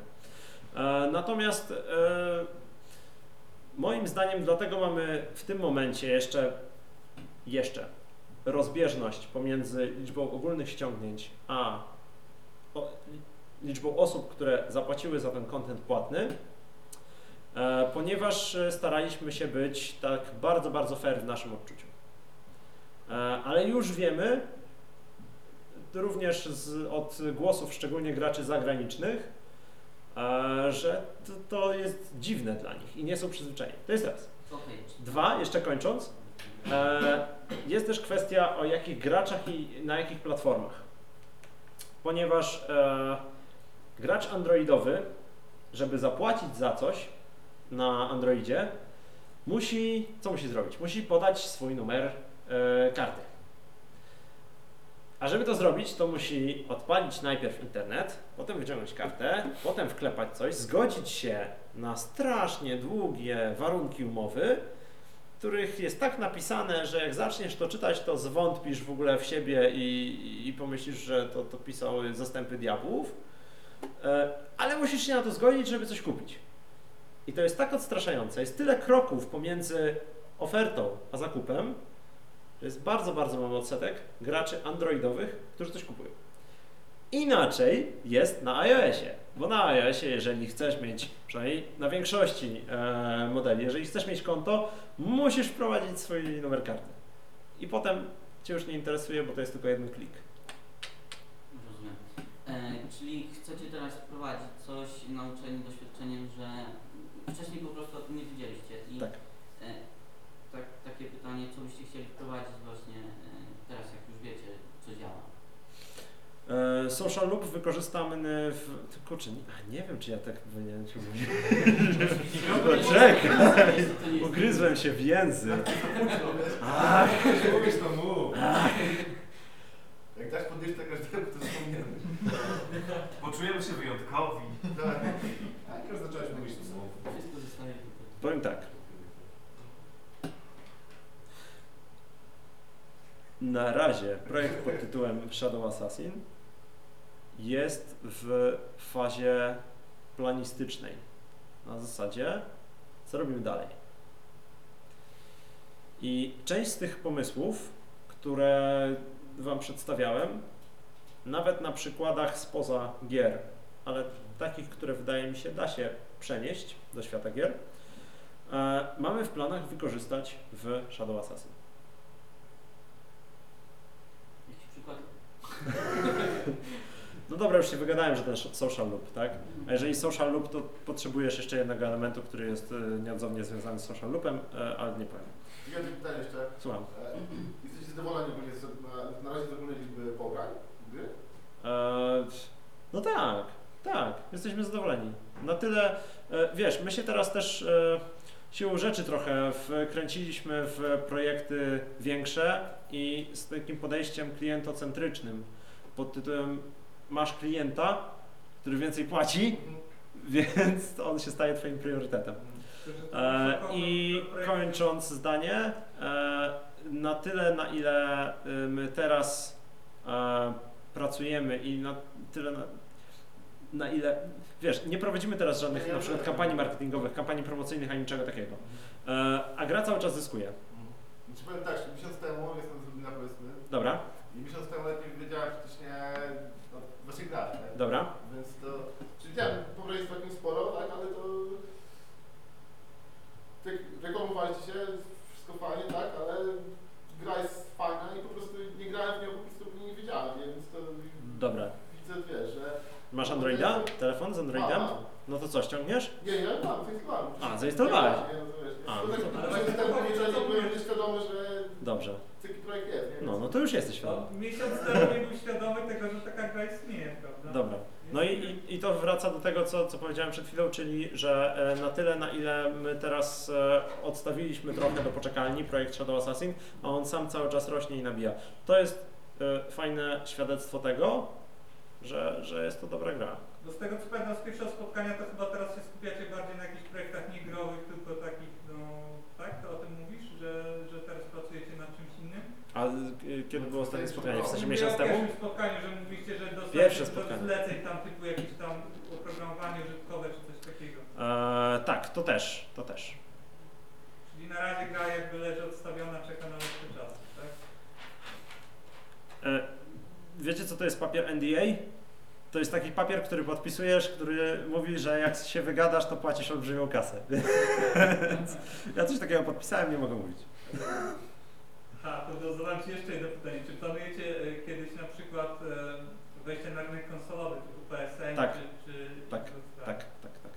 E, natomiast e, moim zdaniem dlatego mamy w tym momencie jeszcze, jeszcze rozbieżność pomiędzy liczbą ogólnych ściągnięć a o, liczbą osób, które zapłaciły za ten content płatny, ponieważ e, staraliśmy się być tak bardzo, bardzo fair w naszym odczuciu. E, Ale już wiemy, również z, od głosów szczególnie graczy zagranicznych, e, że to, to jest dziwne dla nich i nie są przyzwyczajeni. To jest raz. Dwa, jeszcze kończąc, e, jest też kwestia o jakich graczach i na jakich platformach. Ponieważ e, gracz androidowy, żeby zapłacić za coś na Androidzie, musi, co musi zrobić? Musi podać swój numer e, karty. A żeby to zrobić, to musi odpalić najpierw internet, potem wyciągnąć kartę, potem wklepać coś, zgodzić się na strasznie długie warunki umowy, których jest tak napisane, że jak zaczniesz to czytać, to zwątpisz w ogóle w siebie i, i pomyślisz, że to, to pisały zastępy diabłów. E, Ale musisz się na to zgodzić, żeby coś kupić. I to jest tak odstraszające. Jest tyle kroków pomiędzy ofertą a zakupem, że jest bardzo, bardzo mały odsetek graczy androidowych, którzy coś kupują. Inaczej jest na iOSie, bo na iOSie, jeżeli chcesz mieć, przynajmniej na większości e, modeli, jeżeli chcesz mieć konto, musisz wprowadzić swój numer karty. I potem Cię już nie interesuje, bo to jest tylko jeden klik. rozumiem. E, czyli chcecie teraz wprowadzić coś nauczeni doświadczeniem, że wcześniej po prostu o tym nie wiedzieliście i Tak. e, tak, takie pytanie, co byście chcieli wprowadzić właśnie e, teraz, jak już wiecie, co działa? E, social loop wykorzystamy w... Kurczę, nie, a nie wiem, czy ja tak powinienem ci mówić. Czekaj, ugryzłem się w język. Ach. Mówisz to mów. Jak dasz podnieść każdego, to wspomniemy. Poczujemy się wyjątkowi. Tak. Tak, już zacząłeś mówić to słowo. Wszystko zostaje tutaj. Powiem tak. Na razie projekt pod tytułem Shadow Assassin jest w fazie planistycznej. Na zasadzie, co robimy dalej. I część z tych pomysłów, które Wam przedstawiałem, nawet na przykładach spoza gier, ale takich, które wydaje mi się da się przenieść do świata gier, mamy w planach wykorzystać w Shadow Assassin. Jakiś przykład? No dobra, już się wygadałem, że ten social loop, tak? A jeżeli social loop, to potrzebujesz jeszcze jednego elementu, który jest e, nieodzownie związany z social loopem, e, ale nie powiem. Jedno pytanie jeszcze. Słucham. E, Jesteście zadowoleni ogólnie z, na, na razie z ogólnej liczby pobrań gry? E, no tak, tak, jesteśmy zadowoleni. Na tyle, e, wiesz, my się teraz też e, siłą rzeczy trochę wkręciliśmy w projekty większe i z takim podejściem klientocentrycznym pod tytułem masz klienta, który więcej płaci, więc on się staje twoim priorytetem. E, I kończąc zdanie, e, na tyle na ile e, my teraz pracujemy i na tyle na, na ile, wiesz, nie prowadzimy teraz żadnych na przykład kampanii marketingowych, kampanii promocyjnych ani niczego takiego. E, a gra cały czas zyskuje. Znaczy powiem tak, że miesiąc temu jestem z Lublina powiedzmy. Dobra. I miesiąc temu nie wiedziałem praktycznie no, w waszych grach, tak? Dobra. Więc to, czyli wiem, pobrań jest całkiem sporo, tak, ale to tak, reklamowaliście się, wszystko fajnie, tak, ale gra jest fajna i po prostu nie grałem w nią, po prostu nie wiedziałem, więc to Dobra. widzę, wiesz, że... Masz Androida? Telefon z Androidem? No to co, ściągniesz? Nie, nie, mam, zainstalowałem. A, zainstalowałeś? Nie, no to A, tak, to- ale nie byłem nieświadomy, że Dobrze. taki projekt jest, nie? No, no to już jesteś świadomy. No, miesiąc temu nie był świadomy tego, że taka gra istnieje, prawda? Dobra. No i, i, i to wraca do tego, co, co powiedziałem przed chwilą, czyli że e, na tyle, na ile my teraz e, odstawiliśmy trochę do poczekalni projekt Shadow Assassin, a on sam cały czas rośnie i nabija. To jest e, fajne świadectwo tego, że, że jest to dobra gra. Do z tego co pamiętam z pierwszego spotkania, to chyba teraz się skupiacie bardziej na jakichś projektach nie growych, tylko takich, no tak? To o tym mówisz, że, że teraz pracujecie nad czymś innym? A e, kiedy było ostatnie spotkanie? W sensie Mówię miesiąc o temu? pierwszym spotkaniu, że mówiliście, że Pierwsze do spotkanie. zleceń tam typu jakieś tam oprogramowanie użytkowe czy coś takiego. E, tak, to też, to też. Czyli na razie gra jakby leży odstawiona, czeka na lepszy czas, tak? E, wiecie co to jest papier NDA? To jest taki papier, który podpisujesz, który mówi, że jak się wygadasz, to płacisz olbrzymią kasę. Ja coś takiego podpisałem, nie mogę mówić. A, to zadam Ci jeszcze jedno pytanie. Czy planujecie e, kiedyś na przykład e, wejście na rynek konsolowy typu PSN Tak. czy, czy Tak, tak, tak, tak.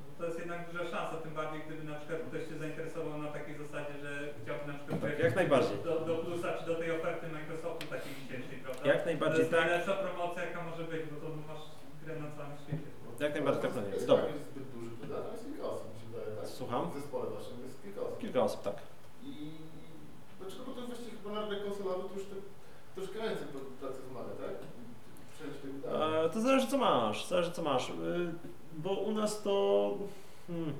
No To jest jednak duża szansa, tym bardziej gdyby na przykład ktoś się zainteresował na takiej zasadzie, że chciałby na przykład Tak, jak najbardziej. Do, do plusa czy do tej oferty Microsoftu takiej miesięcznej, prawda? Jak najbardziej To jest tak. najlepsza promocja jaka może być, bo to masz grę na całym świecie. Jak najbardziej tak planuję. Jest Dobra. jest zbyt duży? Tam jest kilka osób, mi się wydaje, tak? Słucham? W zespole waszym jest kilka osób. Kilka osób, tak. I dlaczego? Bo to właściwie chyba na to już tak troszkę więcej pracy wymaga, tak? E, to zależy co masz, zależy co masz. E, bo u nas to... Hmm,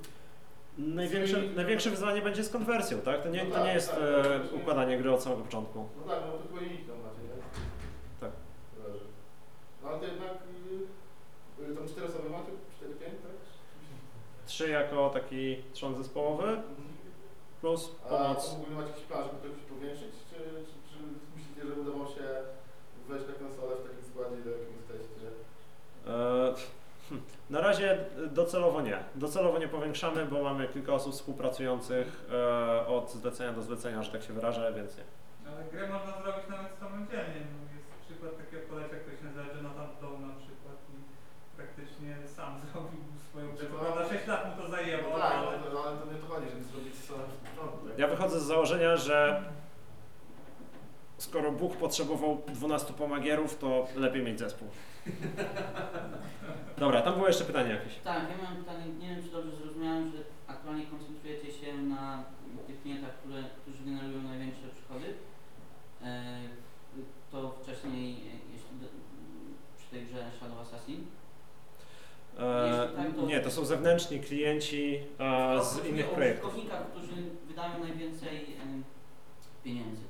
największe, największe wyzwanie będzie z konwersją, tak? To nie, to nie jest e, układanie gry od samego początku. No tak, no to chyba i tam macie, tak? Tak. Zależy. No ale to jednak y, y, tam cztery osoby macie? Cztery, pięć, tak? Trzy jako taki trzon zespołowy plus A pomoc. w ogóle macie jakiś plan, żeby to jakoś powiększyć? Czy, czy, czy myślicie, że uda wam się wejść na konsolę w takim składzie, do jakim jesteście? E, hmm, na razie docelowo nie. Docelowo nie powiększamy, bo mamy kilka osób współpracujących e, od zlecenia do zlecenia, że tak się wyrażę, więc nie. Ale grę można zrobić nawet samodzielnie. No, jest przykład takiego kolesia, ktoś się nazywa Jonathan Doe na przykład i praktycznie sam zrobił swoją grę. Co prawda 6 lat mu to zajęło, No tak, ale... ale, to, ale to nie o to chodzi, żeby zrobić sobie w początku. tak? Ja wychodzę z założenia, że skoro Bóg potrzebował 12 pomagierów, to lepiej mieć zespół. Dobra, tam było jeszcze pytanie jakieś. Tak, ja mam pytanie, nie wiem czy dobrze zrozumiałem, że aktualnie koncentrujecie się na tych klientach, które, którzy generują największe przychody. E, to wcześniej, jeśli do, przy tej grze Shadow Assassin, E, tak, to- nie, to są zewnętrzni klienci e, z innych projektów. którzy wydają najwięcej pieniędzy.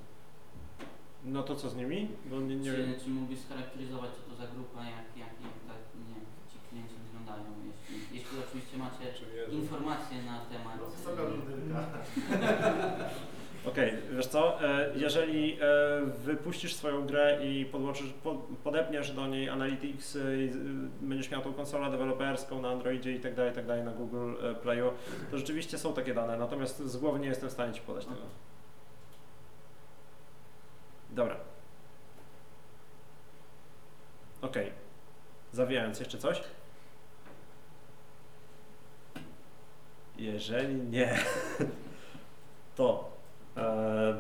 No to co z nimi? Bo nie, nie czy, wiem. czy mógłbyś scharakteryzować, co to za grupa, jak, jak, jak tak, nie, ci klienci wyglądają, jeśli, jeśli oczywiście macie informacje na temat. No, wysoka Okej, wiesz co, e, jeżeli e, wypuścisz swoją grę i podłączysz, po, podepniesz do niej Analytics, e, i, będziesz miał tą konsolę deweloperską na Androidzie i tak dalej, tak dalej, na Google Playu, to rzeczywiście są takie dane, natomiast z głowy nie jestem w stanie Ci podać tego. Dobra. Okej. Zawijając, jeszcze coś? Jeżeli nie, to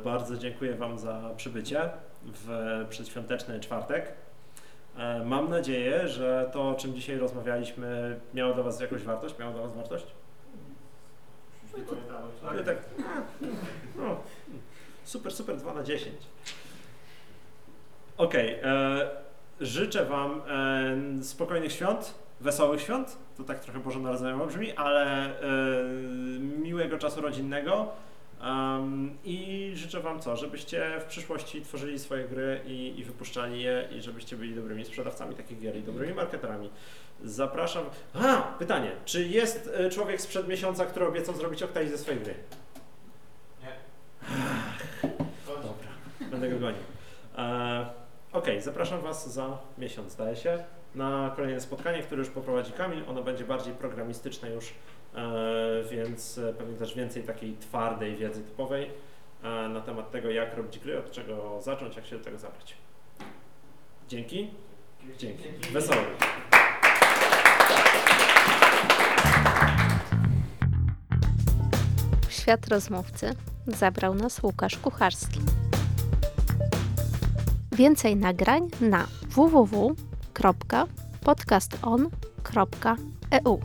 bardzo dziękuję Wam za przybycie w przedświąteczny czwartek. E, mam nadzieję, że to, o czym dzisiaj rozmawialiśmy, miało dla Was jakąś wartość. Miało dla Was wartość? Nie. Ale tak. No, super, super, 2 na 10. Okej, e, życzę Wam e, spokojnych świąt, wesołych świąt. To tak trochę Boże Narodzenie brzmi, ale e, miłego czasu rodzinnego. Em, I życzę Wam co? Żebyście w przyszłości tworzyli swoje gry i, i wypuszczali je i żebyście byli dobrymi sprzedawcami takich gier i dobrymi marketerami. Zapraszam. A, pytanie. Czy jest e, człowiek sprzed miesiąca, który obiecał zrobić Octali ze swojej gry? Nie. Dobra, będę go gonił. E, Okej, zapraszam Was za miesiąc, zdaje się, na kolejne spotkanie, które już poprowadzi Kamil. Ono będzie bardziej programistyczne już, więc e, pewnie też więcej takiej twardej wiedzy typowej e, na temat tego, jak robić gry, od czego zacząć, jak się do tego zabrać. Dzięki. Dzięki. Wesołych. W świat rozmówcy zabrał nas Łukasz Kucharski. Więcej nagrań na www.podcaston.eu